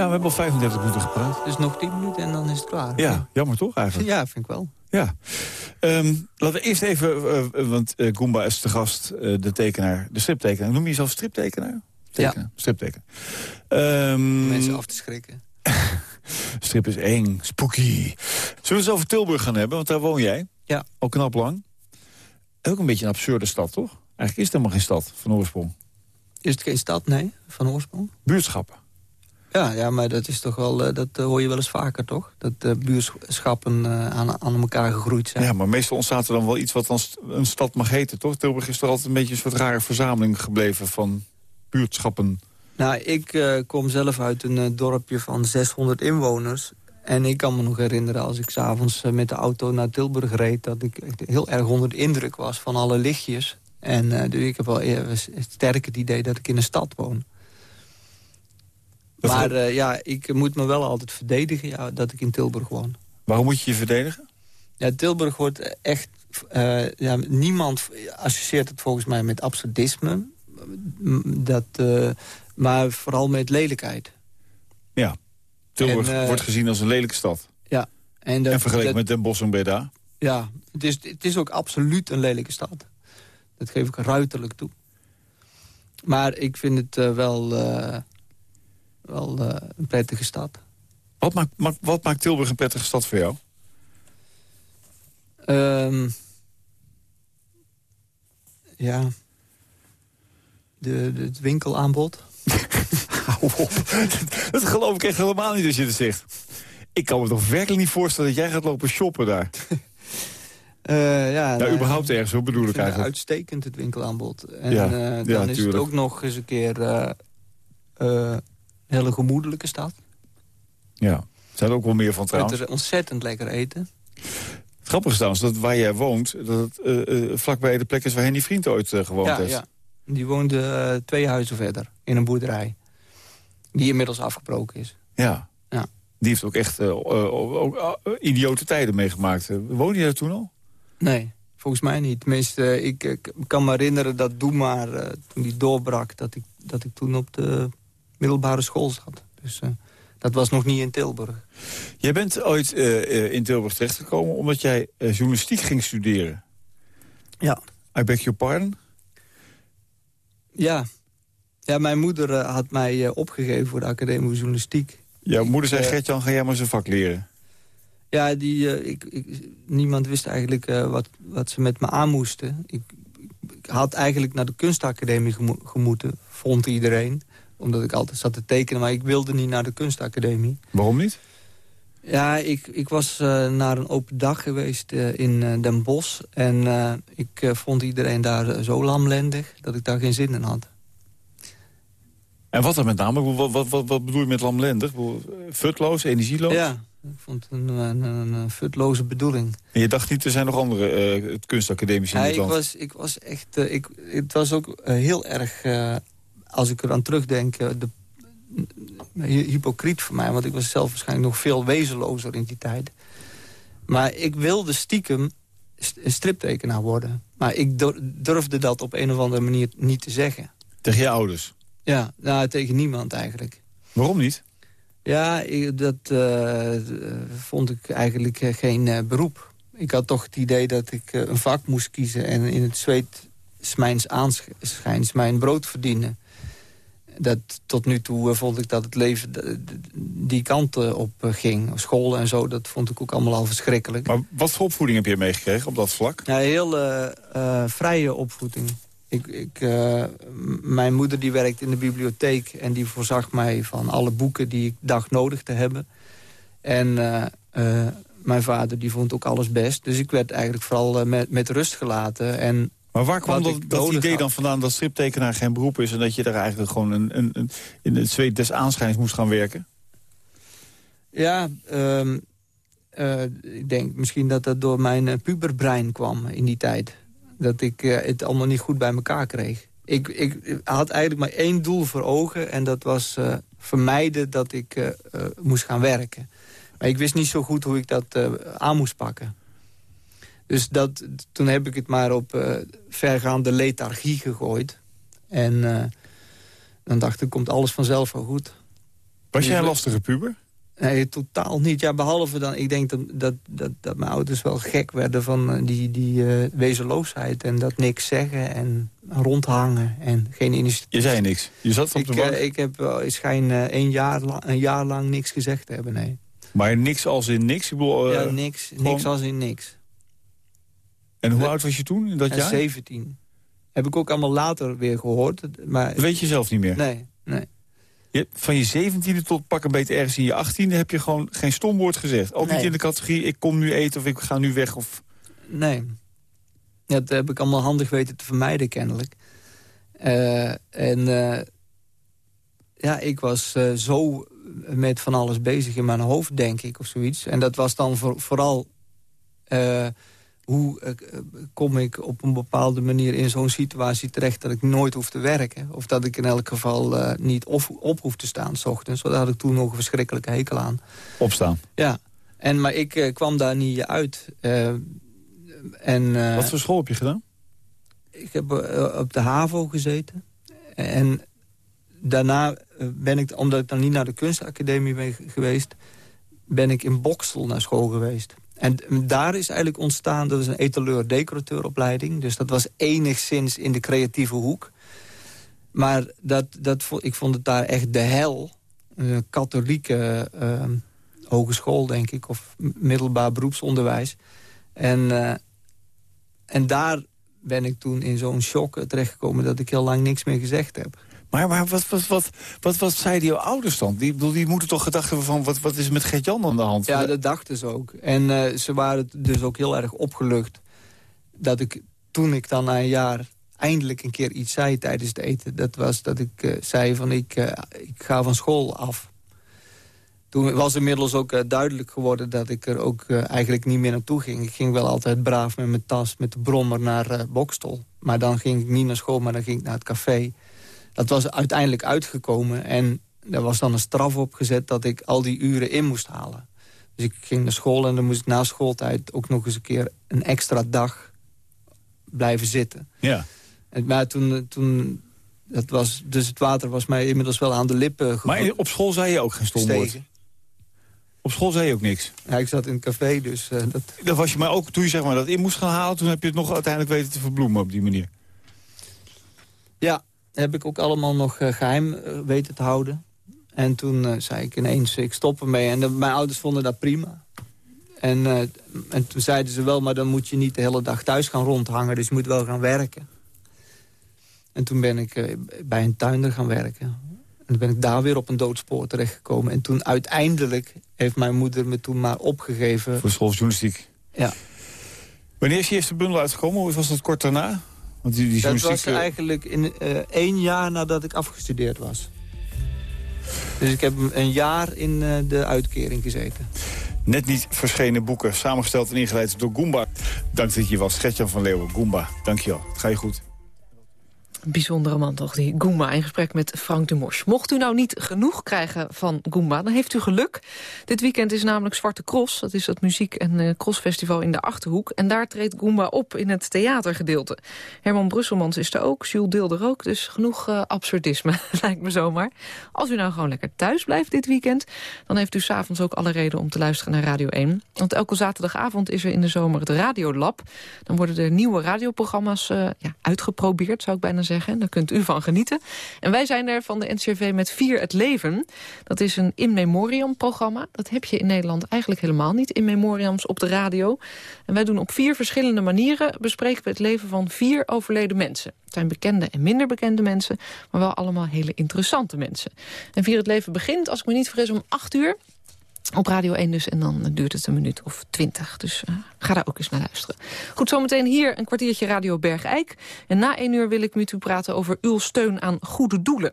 Ja, we hebben al 35 minuten gepraat. Dus nog 10 minuten en dan is het klaar. Ja, jammer toch eigenlijk? Ja, vind ik wel. Ja. Ehm, laten we eerst even, eh, want eh Goomba is de gast, eh, de tekenaar, de striptekenaar. Noem je jezelf striptekenaar? Tekenaar, Striptekenaar. Ehm, Mensen af te schrikken. Strip is eng, spooky. Zullen we het over Tilburg gaan hebben? Want daar woon jij. Ja. Al knap lang. Ook een beetje een absurde stad, toch? Eigenlijk is het helemaal geen stad van oorsprong. Is het geen stad? Nee, van oorsprong. Buurtschappen. Ja, ja, maar dat is toch wel, eh, dat eh, hoor je wel eens vaker, toch? Dat buurschappen eh, aan, aan elkaar gegroeid zijn. Ja, maar meestal ontstaat er dan wel iets wat dan een stad mag heten, toch? Tilburg is toch altijd een beetje een soort rare verzameling gebleven van buurtschappen. Nou, ik kom zelf uit een dorpje van 600 inwoners. En ik kan me nog herinneren als ik s'avonds uh, met de auto naar Tilburg reed... dat ik heel erg onder de indruk was van alle lichtjes. En dus ik heb wel sterk het idee dat ik in een stad woon. Maar uh, ja, ik moet me wel altijd verdedigen ja, dat ik in Tilburg woon. Waarom moet je je verdedigen? Ja, Tilburg wordt echt... Uh, ja, niemand associeert het volgens mij met absurdisme. Dat, uh, maar vooral met lelijkheid. Ja, Tilburg en, wordt gezien als een lelijke stad. Ja. En, dat, en vergeleken dat, met Den Bosch en Breda? Ja, het is, het is ook absoluut een lelijke stad. Dat geef ik ruiterlijk toe. Maar ik vind het wel, wel uh, een prettige stad. Wat maakt, ma wat maakt Tilburg een prettige stad voor jou? Um, ja, de, de, het winkelaanbod. Dat geloof ik echt helemaal niet als je het zegt. Ik kan me toch werkelijk niet voorstellen dat jij gaat lopen shoppen daar. Uh, ja, nou, überhaupt ergens, bedoel ik, ik eigenlijk? uitstekend, het winkelaanbod. En ja, uh, dan ja, is het ook nog eens een keer uh, een hele gemoedelijke stad. Ja, zijn er ook wel meer van trouwens. Er ontzettend lekker eten. Het grappige is trouwens dat waar jij woont... dat het vlakbij de plek is waar Henny Vriend ooit gewoond ja, heeft. Ja, die woonde twee huizen verder, in een boerderij. Die inmiddels afgebroken is. Ja. ja. Die heeft ook echt ook, idiote tijden meegemaakt. Woonde je daar toen al? Nee, volgens mij niet. Tenminste, ik, ik kan me herinneren dat Doe maar, uh, toen die doorbrak... Dat ik, dat ik toen op de middelbare school zat. Dus uh, dat was nog niet in Tilburg. Jij bent ooit uh, in Tilburg terechtgekomen... omdat jij journalistiek ging studeren. Ja. I beg your pardon? Ja. Ja, mijn moeder had mij opgegeven voor de Academie van Journalistiek. Jouw moeder zei, Gertjan, ga jij maar zijn vak leren. Ja, die, uh, ik, ik, niemand wist eigenlijk uh, wat, wat ze met me aan moesten. Ik, ik had eigenlijk naar de kunstacademie gemo gemoeten, vond iedereen. Omdat ik altijd zat te tekenen, maar ik wilde niet naar de kunstacademie. Waarom niet? Ja, ik, ik was uh, naar een open dag geweest in Den Bosch. En ik vond iedereen daar zo lamlendig dat ik daar geen zin in had. En wat dan met name? Wat, wat, wat, wat bedoel je met lamlendig? Futloos, energieloos? Ja, ik vond het een, een, een futloze bedoeling. En je dacht niet, er zijn nog andere kunstacademici in ja, land? Ik was, ik was echt... Ik, het was ook heel erg, als ik eraan terugdenk... de, hypocriet voor mij, want ik was zelf waarschijnlijk nog veel wezenlozer in die tijd. Maar ik wilde stiekem striptekenaar worden. Maar ik durfde dat op een of andere manier niet te zeggen. Tegen je ouders? Ja, nou, tegen niemand eigenlijk. Waarom niet? Ja, ik, dat uh, vond ik eigenlijk geen uh, beroep. Ik had toch het idee dat ik een vak moest kiezen... en in het zweet mijns aanschijns mijn brood verdienen. Dat, tot nu toe vond ik dat het leven die kant op ging. School en zo, dat vond ik ook allemaal al verschrikkelijk. Maar wat voor opvoeding heb je meegekregen op dat vlak? Ja, heel vrije opvoeding. Ik, ik, uh, mijn moeder die werkt in de bibliotheek en die voorzag mij van alle boeken die ik dacht nodig te hebben. En uh, uh, mijn vader die vond ook alles best. Dus ik werd eigenlijk vooral met, met rust gelaten. En maar waar kwam dat, dat idee dan vandaan dat striptekenaar geen beroep is... en dat je er eigenlijk gewoon een, een, een, in het zweet des aanschijns moest gaan werken? Ja, um, ik denk misschien dat dat door mijn puberbrein kwam in die tijd dat ik uh, het allemaal niet goed bij elkaar kreeg. Ik, ik, had eigenlijk maar één doel voor ogen... en dat was uh, vermijden dat ik moest gaan werken. Maar ik wist niet zo goed hoe ik dat aan moest pakken. Dus dat, toen heb ik het maar op vergaande lethargie gegooid. En dan dacht ik, komt alles vanzelf wel goed. Was jij een lastige puber? Nee, totaal niet. Ja, behalve dan, ik denk dat, dat, dat, dat mijn ouders wel gek werden van uh, die, die uh, wezenloosheid. En dat niks zeggen en rondhangen en geen initiatief. Je zei niks? Je zat op de bank? Uh, ik heb, schijn een, jaar lang, een jaar lang niks gezegd te hebben, nee. Maar niks als in niks? Ik bedoel, ja, eh, niks. gewoon- Niks als in niks. En hoe oud was je toen in dat En jaar? 17. Heb ik ook allemaal later weer gehoord. Maar Dat weet je zelf niet meer. nee, nee. Je, van je zeventiende tot pak een beetje ergens in je achttiende... heb je gewoon geen stom woord gezegd. Ook niet in de categorie ik kom nu eten of ik ga nu weg. Of... Nee. Ja, dat heb ik allemaal handig weten te vermijden, kennelijk. Eh, en eh, ja, ik was eh, zo met van alles bezig in mijn hoofd, denk ik, of zoiets. En dat was dan voor- vooral... hoe eh, kom ik op een bepaalde manier in zo'n situatie terecht... dat ik nooit hoef te werken. Of dat ik in elk geval eh, niet op, op hoef te staan, s ochtends. Daar had ik toen nog een verschrikkelijke hekel aan. Opstaan. Ja, en, maar ik eh, kwam daar niet uit. En, Wat voor school heb je gedaan? Ik heb op de HAVO gezeten. En daarna ben ik, omdat ik dan niet naar de kunstacademie ben ge- geweest... ben ik in Boksel naar school geweest. En daar is eigenlijk ontstaan, dat is een etaleur-decorateuropleiding. Dus dat was enigszins in de creatieve hoek. Maar dat, dat, ik vond het daar echt de hel. Een katholieke eh, hogeschool, denk ik. Of middelbaar beroepsonderwijs. En, eh, en daar ben ik toen in zo'n shock terechtgekomen... dat ik heel lang niks meer gezegd heb. Maar, wat, wat, wat, wat, zeiden jouw ouders dan? Die, die moeten toch gedacht hebben van... wat, wat is met Gert-Jan aan de hand? Ja, dat dachten ze ook. En eh, ze waren dus ook heel erg opgelucht... dat ik toen ik dan na een jaar eindelijk een keer iets zei tijdens het eten... dat was dat ik eh, zei van ik, eh, ik ga van school af. Toen was inmiddels ook duidelijk geworden dat ik er ook eigenlijk niet meer naartoe ging. Ik ging wel altijd braaf met mijn tas, met de brommer naar Bokstol. Maar dan ging ik niet naar school, maar dan ging ik naar het café. Dat was uiteindelijk uitgekomen en er was dan een straf opgezet... dat ik al die uren in moest halen. Dus ik ging naar school en dan moest ik na schooltijd ook nog eens een keer een extra dag blijven zitten. Ja. En, maar toen, toen dat was, dus het water was mij inmiddels wel aan de lippen ge- Maar op school zei je ook geen stom woord? gestegen. Op school zei je ook niks? Ja, ik zat in het café, dus eh, dat... Dat was je maar ook toen je zeg maar, dat in moest gaan halen... toen heb je het nog uiteindelijk weten te verbloemen op die manier. Ja, heb ik ook allemaal nog eh, geheim eh, weten te houden. En toen eh, zei ik ineens, ik stop ermee. En de- mijn ouders vonden dat prima. En, en toen zeiden ze wel, maar dan moet je niet de hele dag thuis gaan rondhangen. Dus je moet wel gaan werken. En toen ben ik bij een tuinder gaan werken. En toen ben ik daar weer op een doodspoor terechtgekomen. En toen uiteindelijk heeft mijn moeder me toen maar opgegeven. Voor de school van journalistiek. Ja. Wanneer is je eerste bundel uitgekomen? Of was dat kort daarna? Want die, die Dat was eigenlijk in, eh, één jaar nadat ik afgestudeerd was. Dus ik heb een jaar in eh, de uitkering gezeten. Net niet verschenen boeken, samengesteld en ingeleid door Goomba. Dank dat je hier was, Gertjan van Leeuwen. Goomba, dank je wel. Het ga je goed. Bijzondere man toch, die Goomba, in gesprek met Frank de. Mocht u nou niet genoeg krijgen van Goomba, dan heeft u geluk. Dit weekend is namelijk Zwarte Cross. Dat is het muziek- en eh, crossfestival in de Achterhoek. En daar treedt Goomba op in het theatergedeelte. Herman Brusselmans is er ook, Jules Deelder ook. Dus genoeg eh, absurdisme, lijkt me zomaar. Als u nou gewoon lekker thuis blijft dit weekend... dan heeft u s'avonds ook alle reden om te luisteren naar Radio 1. Want elke zaterdagavond is er in de zomer het Radiolab. Dan worden er nieuwe radioprogramma's eh, ja, uitgeprobeerd, zou ik bijna zeggen. Daar kunt u van genieten. En wij zijn er van de NCRV met Vier het Leven. Dat is een in memoriam programma. Dat heb je in Nederland eigenlijk helemaal niet, in memoriams op de radio. En wij doen op vier verschillende manieren... bespreken we het leven van vier overleden mensen. Het zijn bekende en minder bekende mensen... maar wel allemaal hele interessante mensen. En Vier het Leven begint, als ik me niet vergis, om acht uur... Op Radio 1 dus, en dan duurt het een minuut of twintig. Dus uh, ga daar ook eens naar luisteren. Goed, zometeen hier een kwartiertje Radio Bergijk. En na één uur wil ik met u praten over uw steun aan goede doelen.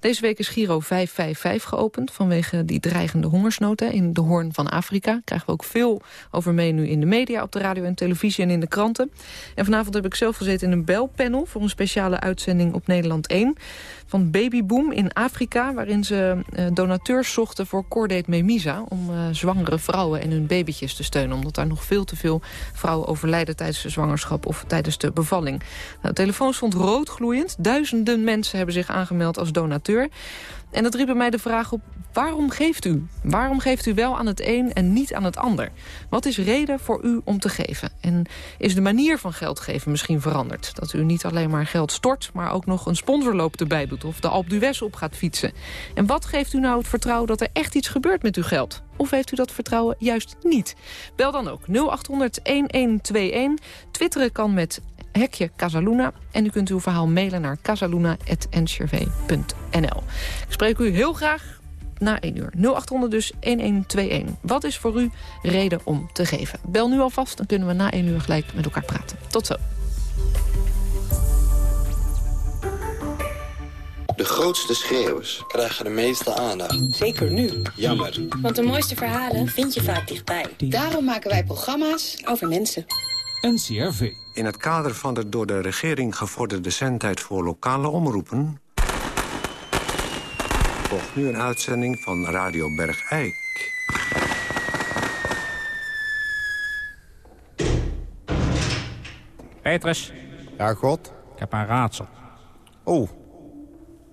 Deze week is Giro 555 geopend... vanwege die dreigende hongersnood hè, in de Hoorn van Afrika. krijgen we ook veel over mee nu in de media, op de radio en televisie en in de kranten. En vanavond heb ik zelf gezeten in een belpanel... voor een speciale uitzending op Nederland 1 van Babyboom in Afrika... waarin ze uh, donateurs zochten voor Cordate Memisa... om uh, zwangere vrouwen en hun babytjes te steunen. Omdat daar nog veel te veel vrouwen overlijden tijdens de zwangerschap... of tijdens de bevalling. Nou, de telefoon stond roodgloeiend. Duizenden mensen hebben zich aangemeld als donateur. En dat riep bij mij de vraag op, waarom geeft u? Waarom geeft u wel aan het een en niet aan het ander? Wat is reden voor u om te geven? En is de manier van geld geven misschien veranderd? Dat u niet alleen maar geld stort, maar ook nog een sponsorloop erbij doet... of de d'Huez op gaat fietsen. En wat geeft u nou het vertrouwen dat er echt iets gebeurt met uw geld? Of heeft u dat vertrouwen juist niet? Bel dan ook 0800-1121. Twitteren kan met hekje Casaluna. En u kunt uw verhaal mailen naar casaluna.ncrv.nl. Ik spreek u heel graag na 1 uur. 0800 dus 1121. Wat is voor u reden om te geven? Bel nu alvast, dan kunnen we na 1 uur gelijk met elkaar praten. Tot zo. De grootste schreeuwers krijgen de meeste aandacht. Zeker nu. Jammer. Want de mooiste verhalen vind je vaak dichtbij. Daarom maken wij programma's over mensen. NCRV. In het kader van de door de regering gevorderde zendtijd voor lokale omroepen... volgt nu een uitzending van Radio Bergijk. Petrus. Ja, God? Ik heb een raadsel. Oh.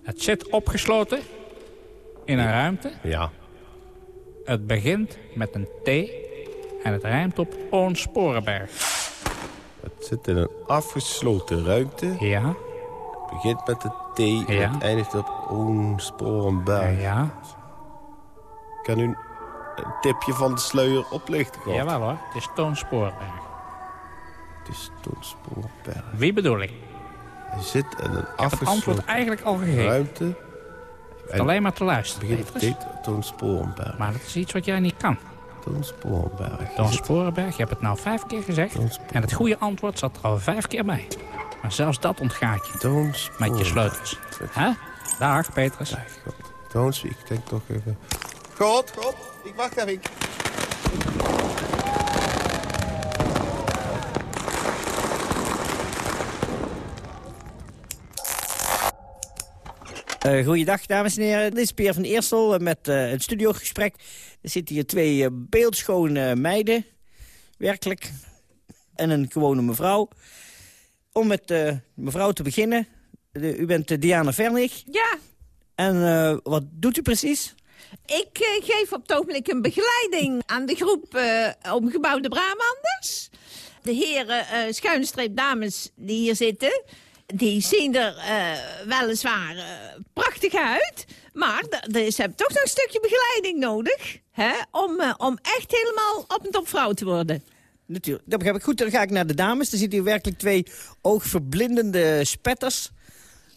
Het zit opgesloten in een ruimte. Ja. Het begint met een T en het rijmt op Oonsporenberg. Het zit in een afgesloten ruimte. Ja. Het begint met een T en Ja. het eindigt op Oonsporenberg. Ja. Kan u een tipje van de sluier oplichten, God? Jawel hoor, het is Toon Sporenberg. Het is Toon Sporenberg. Wie bedoel ik? Hij zit in een heb het antwoord afgesloten eigenlijk al gegeven. ruimte. Alleen maar te luisteren, begint met T, Toon Sporenberg. Maar dat is iets wat jij niet kan. Toon Sporenberg. Toon Sporenberg, je hebt het nou vijf keer gezegd. En het goede antwoord zat er al vijf keer bij. Maar zelfs dat ontgaat je Toon met je sleutels. Hè? Dag, Petrus. Dag, God. Toons, ik denk toch even... God, God, ik wacht even. Uh, goeiedag, dames en heren. Dit is Peer van Eersel uh, met uh, het studiogesprek. Er zitten hier twee beeldschone meiden. Werkelijk. En een gewone mevrouw. Om met mevrouw te beginnen. De, u bent Diana Vernig. Ja. En wat doet u precies? Ik geef op het ogenblik een begeleiding aan de groep omgebouwde Brabanders. De heren, schuine streep dames die hier zitten die zien er uh, weliswaar uh, prachtig uit. Maar ze hebben toch nog een stukje begeleiding nodig. Hè, om, uh, om echt helemaal op en top vrouw te worden. Natuurlijk, dat begrijp ik goed. Dan ga ik naar de dames. Er zitten hier werkelijk twee oogverblindende spetters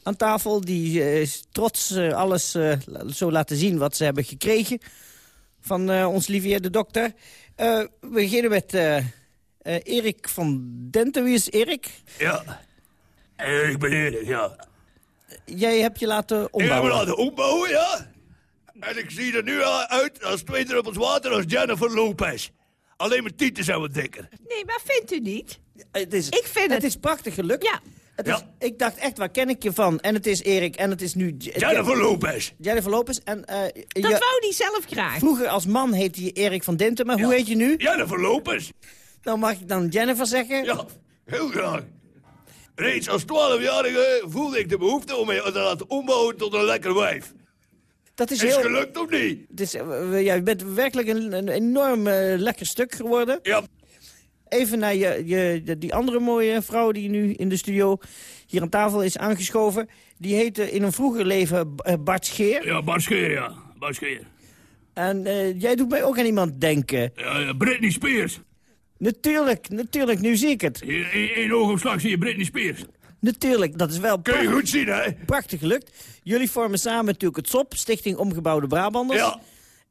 aan tafel. Die trots alles zo laten zien wat ze hebben gekregen. Van ons lieve de dokter. we beginnen met Erik van Denten. Wie is Erik? Ja. Ik ben Erik, ja. Jij hebt je laten ombouwen? Ik heb me laten ombouwen, ja. En ik zie er nu uit als twee druppels water als Jennifer Lopez. Alleen mijn tieten zijn wat dikker. Nee, maar vindt u niet? Het is, ik vind het. Het is prachtig gelukt. Ja. Het ja. is, ik dacht echt, waar ken ik je van? En het is Erik en het is nu... Jennifer Lopez. Jennifer Lopez. En, uh, dat je, wou die zelf graag. Vroeger als man heette je Erik van Dinten, maar ja. hoe heet je nu? Jennifer Lopez. Nou mag ik dan Jennifer zeggen? Ja, heel graag. Reeds als 12-jarige voelde ik de behoefte om me te laten ombouwen tot een lekker wijf. Dat is, is heel... gelukt of niet? Uh, ja, je bent werkelijk een, een enorm uh, lekker stuk geworden. Ja. Even naar je, je, die andere mooie vrouw die nu in de studio hier aan tafel is aangeschoven. Die heette in een vroeger leven uh, Bart Scheer. Ja, Bart Scheer, ja. Bart Scheer. En jij doet mij ook aan iemand denken. Ja Britney Spears. Natuurlijk, natuurlijk, nu zie ik het. In één oogopslag zie je Britney Spears. Natuurlijk, dat is wel Kun je goed zien, hè? prachtig gelukt. Jullie vormen samen natuurlijk het SOP, Stichting Omgebouwde Brabanders. Ja.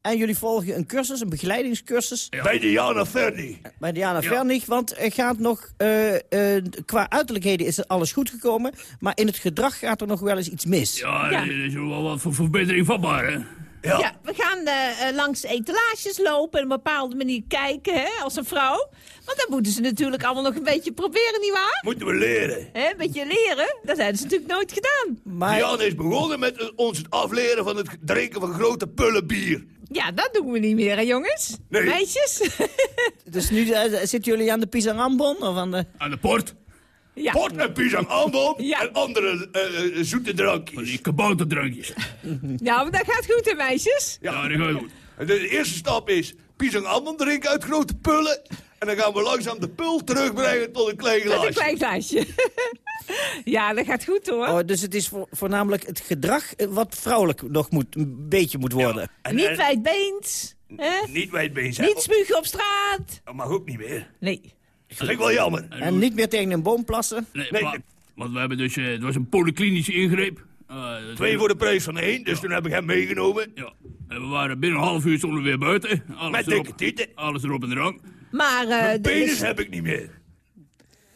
En jullie volgen een cursus, een begeleidingscursus. Ja. Bij Diana Vernig. Bij Diana ja. Vernig, want er gaat nog... Uh, uh, qua uiterlijkheden is er alles goed gekomen. Maar in het gedrag gaat er nog wel eens iets mis. Ja, ja. er is wel wat voor verbetering vatbaar, hè? Ja. ja. we gaan uh, langs etalages lopen en op een bepaalde manier kijken, hè, als een vrouw. Want dan moeten ze natuurlijk allemaal nog een beetje proberen, nietwaar? Moeten we leren. Hè, een beetje leren, dat hebben ze natuurlijk nooit gedaan. Maar... Jan is begonnen met ons het afleren van het drinken van grote pullen bier. Ja, dat doen we niet meer, hè, jongens? Nee. Meisjes? dus nu uh, zitten jullie aan de Pisarambon? Of aan de... Aan de port. Ja. Pot en pisang ambon en andere eh, eh, zoete drankjes. Die kabouterdrankjes. Ja, maar dat gaat goed, hè, meisjes? Ja, dat gaat goed. En De eerste stap is pisang ambon drinken uit grote pullen. En dan gaan we langzaam de pul terugbrengen tot een klein glaasje. een klein glaasje. ja, dat gaat goed, hoor. Oh, dus het is vo- voornamelijk het gedrag eh, wat vrouwelijk nog moet, een beetje moet worden. Niet wijdbeens. hè? Niet wijdbeens. Niet spugen op straat. Dat mag ook niet meer. Nee. Dat vind ik wel jammer. En niet meer tegen een boom plassen. Nee, pa- want we hebben dus, eh, het was een polyklinische ingreep. Eh, Twee voor de prijs van één, dus toen heb ik hem meegenomen. Ja, en we waren binnen een half uur stonden we weer buiten. Alles Met erop, dikke tieten. Alles erop en eraan. Maar... eh, Mijn er penis is- heb ik niet meer.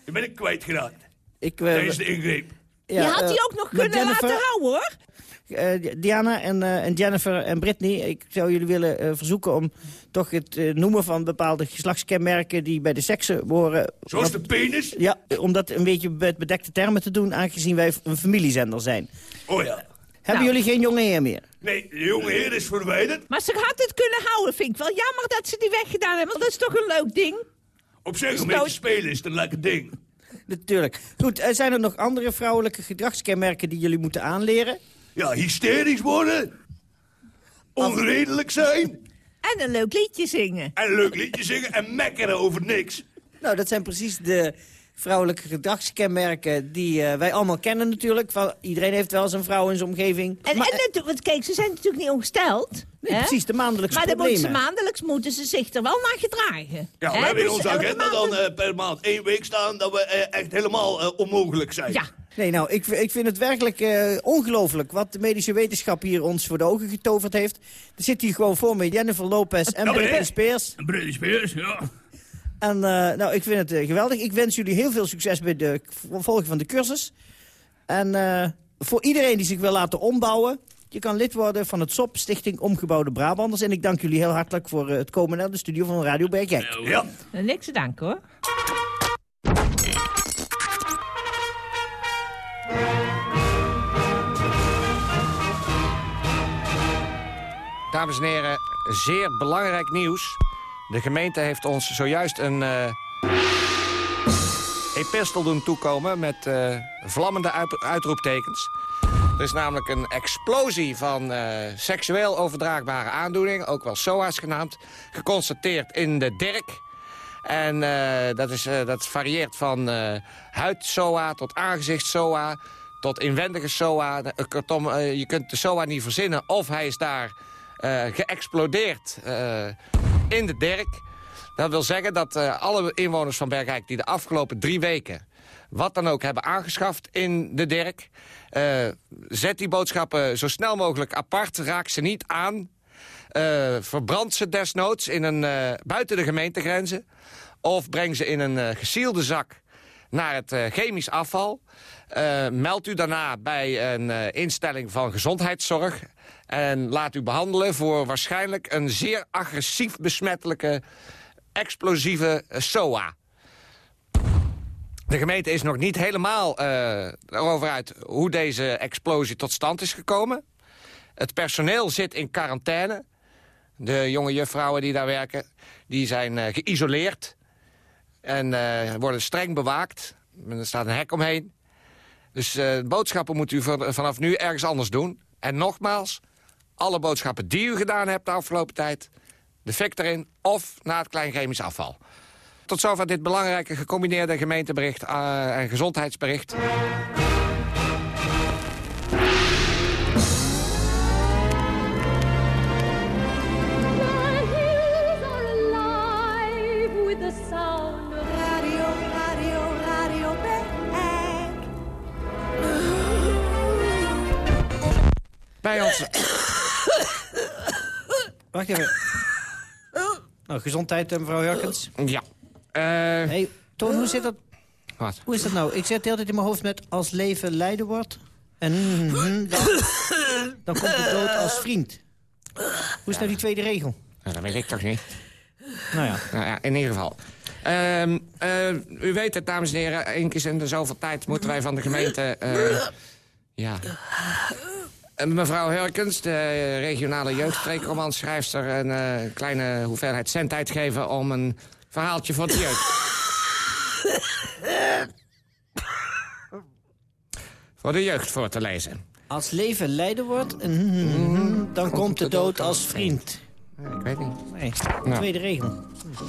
Die ben ik kwijtgeraakt. Ik, eh, Tijdens de ingreep. je had die ook nog kunnen Jennifer- laten houden, hoor. Eh, Diana en, eh, en Jennifer en Brittany, ik zou jullie willen eh, verzoeken om toch het noemen van bepaalde geslachtskenmerken die bij de seksen horen. Zoals Wat- de penis? Ja, om dat een beetje met bedekte termen te doen, aangezien wij een familiezender zijn. Oh ja. Hebben jullie geen jonge heer meer? Nee, de jonge heer is verwijderd. Maar ze had het kunnen houden, vind ik wel jammer dat ze die weggedaan hebben. Want dat is toch een leuk ding? Op zich, Is om mee nou- te spelen is het een lekker ding. Natuurlijk. Goed, zijn er nog andere vrouwelijke gedragskenmerken die jullie moeten aanleren? Ja, hysterisch worden. Onredelijk zijn. En een leuk liedje zingen. En een leuk liedje zingen en mekkeren over niks. Nou, dat zijn precies de vrouwelijke gedragskenmerken die eh, wij allemaal kennen natuurlijk. Van, iedereen heeft wel eens een vrouw in zijn omgeving. En, Maar- en want kijk, ze zijn natuurlijk niet ongesteld. Nee, hè? precies, de maandelijkse Maar dan moeten ze problemen. maandelijks moeten ze zich er wel naar gedragen. Ja, Hè? we hebben in Dus onze agenda maand dan eh, per maand één week staan dat we eh, echt helemaal eh, onmogelijk zijn. Ja. Nee, nou, ik, ik vind het werkelijk eh, ongelooflijk wat de medische wetenschap hier ons voor de ogen getoverd heeft. Er zit hier gewoon voor me Jennifer Lopez en Ja, Britney? Spears. Britney Spears, ja. En eh, nou, ik vind het eh, geweldig. Ik wens jullie heel veel succes bij de volgen van de cursus. En eh, voor iedereen die zich wil laten ombouwen... je kan lid worden van het SOP, Stichting Omgebouwde Brabanders. En ik dank jullie heel hartelijk voor het komen naar de studio van Radio Bergijk. Ja. Niks te danken, hoor. Dames en heren, zeer belangrijk nieuws. De gemeente heeft ons zojuist een eh epistel doen toekomen met eh, vlammende uit- uitroeptekens. Er is namelijk een explosie van eh, seksueel overdraagbare aandoeningen, ook wel SOA's genaamd, geconstateerd in de Dirk. En eh, dat, is, eh, dat varieert van eh huid-SOA tot aangezichts-SOA tot inwendige SOA. Kortom, je kunt de SOA niet verzinnen of hij is daar geëxplodeerd in de Dirk. Dat wil zeggen dat alle inwoners van Bergijk die de afgelopen drie weken... wat dan ook hebben aangeschaft in de Dirk... eh, zet die boodschappen zo snel mogelijk apart, raak ze niet aan... eh, verbrand ze desnoods in een, eh, buiten de gemeentegrenzen... of breng ze in een eh, gesielde zak naar het chemisch afval. Eh, meld u daarna bij een instelling van gezondheidszorg... en laat u behandelen voor waarschijnlijk een zeer agressief besmettelijke explosieve SOA. De gemeente is nog niet helemaal erover uit hoe deze explosie tot stand is gekomen. Het personeel zit in quarantaine. De jonge juffrouwen die daar werken, die zijn eh, geïsoleerd. En eh, worden streng bewaakt. Er staat een hek omheen. Dus eh, boodschappen moet u van- vanaf nu ergens anders doen. En nogmaals, alle boodschappen die u gedaan hebt de afgelopen tijd... de fik erin of naar het klein chemisch afval. Tot zover dit belangrijke gecombineerde gemeentebericht en gezondheidsbericht. Wacht even. Nou, gezondheid, eh, mevrouw Jurkens. Ja. hey, Toon, hoe zit dat? Wat? Hoe is dat nou? Ik zet de hele tijd in mijn hoofd met als leven lijden wordt. En mm, mm, dan, dan komt de dood als vriend. Hoe is nou die tweede regel? Nou, dat weet ik toch niet. Nou ja. Nou ja, in ieder geval. Ehm, eh, u weet het, dames en heren, één keer in de zoveel tijd moeten wij van de gemeente... eh, ja. Eh, Mevrouw Hurkens, de regionale jeugdstreekromanschrijfster... een eh, kleine hoeveelheid cent uitgeven om een verhaaltje voor de jeugd. voor de jeugd voor te lezen. Als leven lijden wordt, mhm, dan komt de dood als vriend. Ik weet niet. Nee, Nou. tweede regel.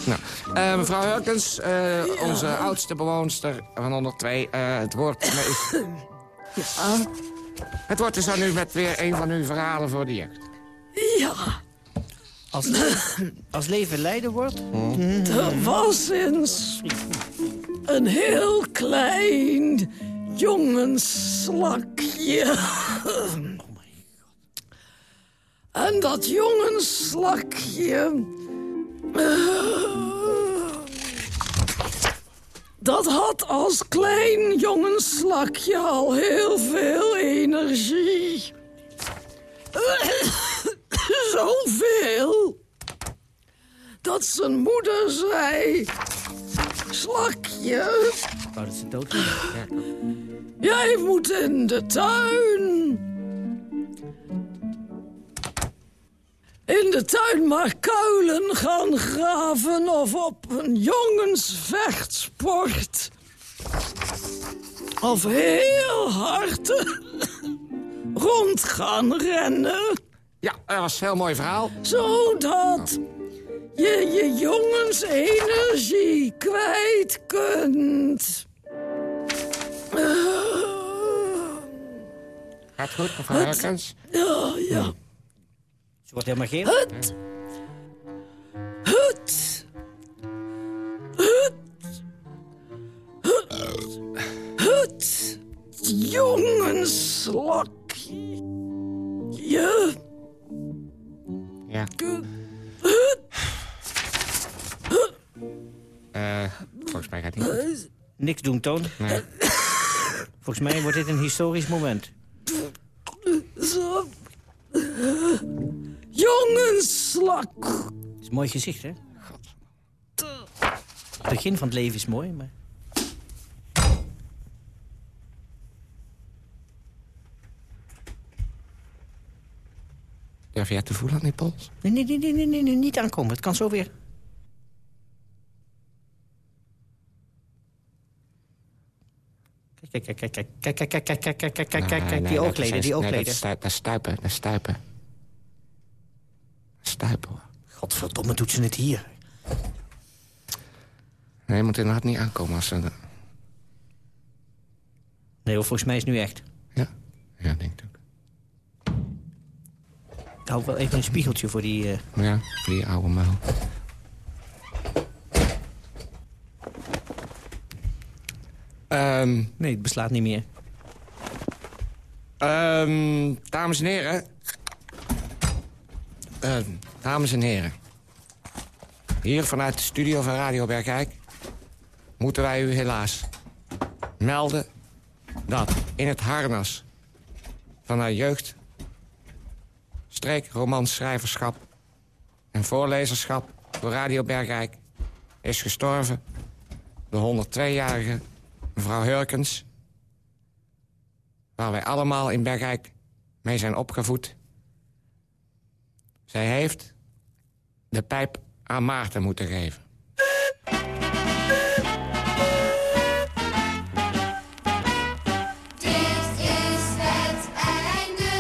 Nou, eh, mevrouw Hurkens, eh, onze oudste bewoonster van 102. eh, het woord is... Het woord is aan u met weer een van uw verhalen voor de jeugd. Ja, Als, le- als leven lijden wordt... er was eens een heel klein jongensslakje. En dat jongensslakje... eh, dat had als klein jongensslakje al heel veel energie. Zoveel dat zijn moeder zei... Slakje, Oh, dat ze dood is. jij moet in de tuin. In de tuin maar kuilen gaan graven of op een jongensvechtsport. Of heel hard rond gaan rennen. Ja, dat was een heel mooi verhaal. Zodat je je jongensenergie kwijt kunt. Gaat goed, mevrouw Hurkens? Ja, ja. Ze wordt helemaal geel. Het. Het. Het. Het. Het. Jongenslakje. Je. Ja. Eh, volgens mij gaat het niet. Niks doen, Toon. Nee. Volgens mij wordt dit een historisch moment. Zo. Jongensslak. Het is een mooi gezicht, hè? Het begin van het leven is mooi, maar... Durf jij te voelen aan die pols? Nee, nee, nee, nee, nee, nee, niet aankomen. Het kan zo weer. Kijk, kijk, kijk, kijk, kijk, kijk, kijk, kijk, kijk, kijk, kijk, kijk, kijk, kijk, die oogleden, die dat is stuipen, dat is stuipen. Stuipen. Godverdomme, doet ze het hier. Nee, je moet inderdaad niet aankomen als ze... Nee, hoor, volgens mij is het nu echt. Ja, ja, denk ik ook. Ik hou wel even een spiegeltje voor die... eh, Ja, voor die oude muil. Ehm, Nee, het beslaat niet meer. ehm, dames en heren. Ehm, dames en heren. Hier vanuit de studio van Radio Bergijk... moeten wij u helaas melden... dat in het harnas van haar jeugd... streek, romanschrijverschap en voorlezerschap... door Radio Bergijk is gestorven... de 102-jarige mevrouw Hurkens... waar wij allemaal in Bergijk mee zijn opgevoed. Zij heeft de pijp aan Maarten moeten geven. Dit is het einde,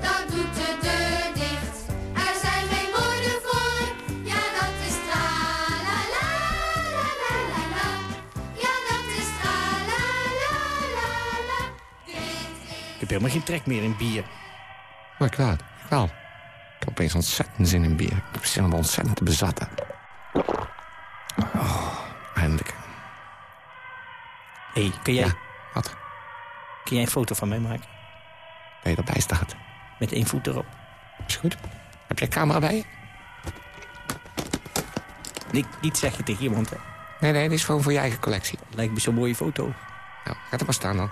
dan doet de deur dicht. Er zijn geen woorden voor, ja dat is tra-la-la-la-la-la. Ja dat is tra-la-la-la-la. Ik heb helemaal geen trek meer in bier. Maar kwaad, kwaad opeens ontzettend zin in bier. Ik heb zin om ontzettend te bezatten. Oh, eindelijk. Hé, hey, kun jij... Ja, wat? Kun jij een foto van mij maken? Ben je erbij staat? Met één voet erop. Is goed. Heb je een camera bij je? Niet, niet zeggen tegen iemand, hè. Nee, nee, dit is gewoon voor je eigen collectie. Lijkt me zo'n mooie foto. Nou, gaat er maar staan dan.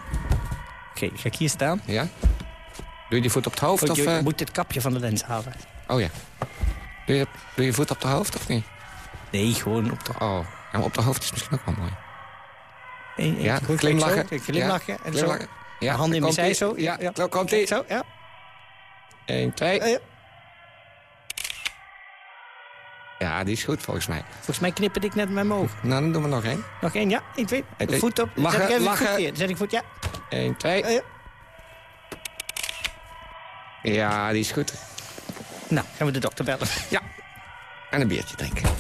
Oké, ga ik hier staan? Ja? Doe je die voet op het hoofd Oh, of... je eh? moet het kapje van de lens halen. Oh ja. Doe je, doe je voet op de hoofd of niet? Nee, gewoon op de... Oh, ja, maar op de hoofd is misschien ook wel mooi. Eén, één, Ja, goed, glimlachen. kijk zo, Glimlachen. Ja, en glimlachen. zo. Ja, Hand in mijn zij zo. Ja, ja. komt ie. Zo, ja. 1, 2. Ja. Ja, die is goed volgens mij. Volgens mij knipperde ik net met mijn oog. Nou, dan doen we nog één. Nog één, ja. één, twee. Eén, twee. Voet op. Lachen, Zet ik even lachen. Voet. Zet ik voet, ja. 1, 2. Ja. Ja, die is goed. Nou, gaan we de dokter bellen. Ja. En een biertje drinken.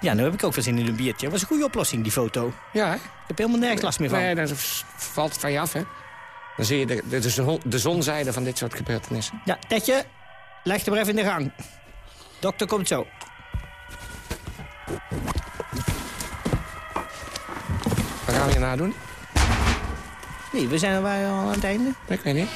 Ja, nu heb ik ook wel zin in een biertje. Dat was een goede oplossing, die foto. Ja, hè? Ik heb helemaal nergens last meer van. Nee, dan valt het van je af, hè? Dan zie je de, de, de, de zonzijde van dit soort gebeurtenissen. Ja, Tetje, leg hem maar even in de gang. Dokter komt zo. Wat gaan we hierna doen? Nee, we zijn er al aan het einde. Ik weet niet.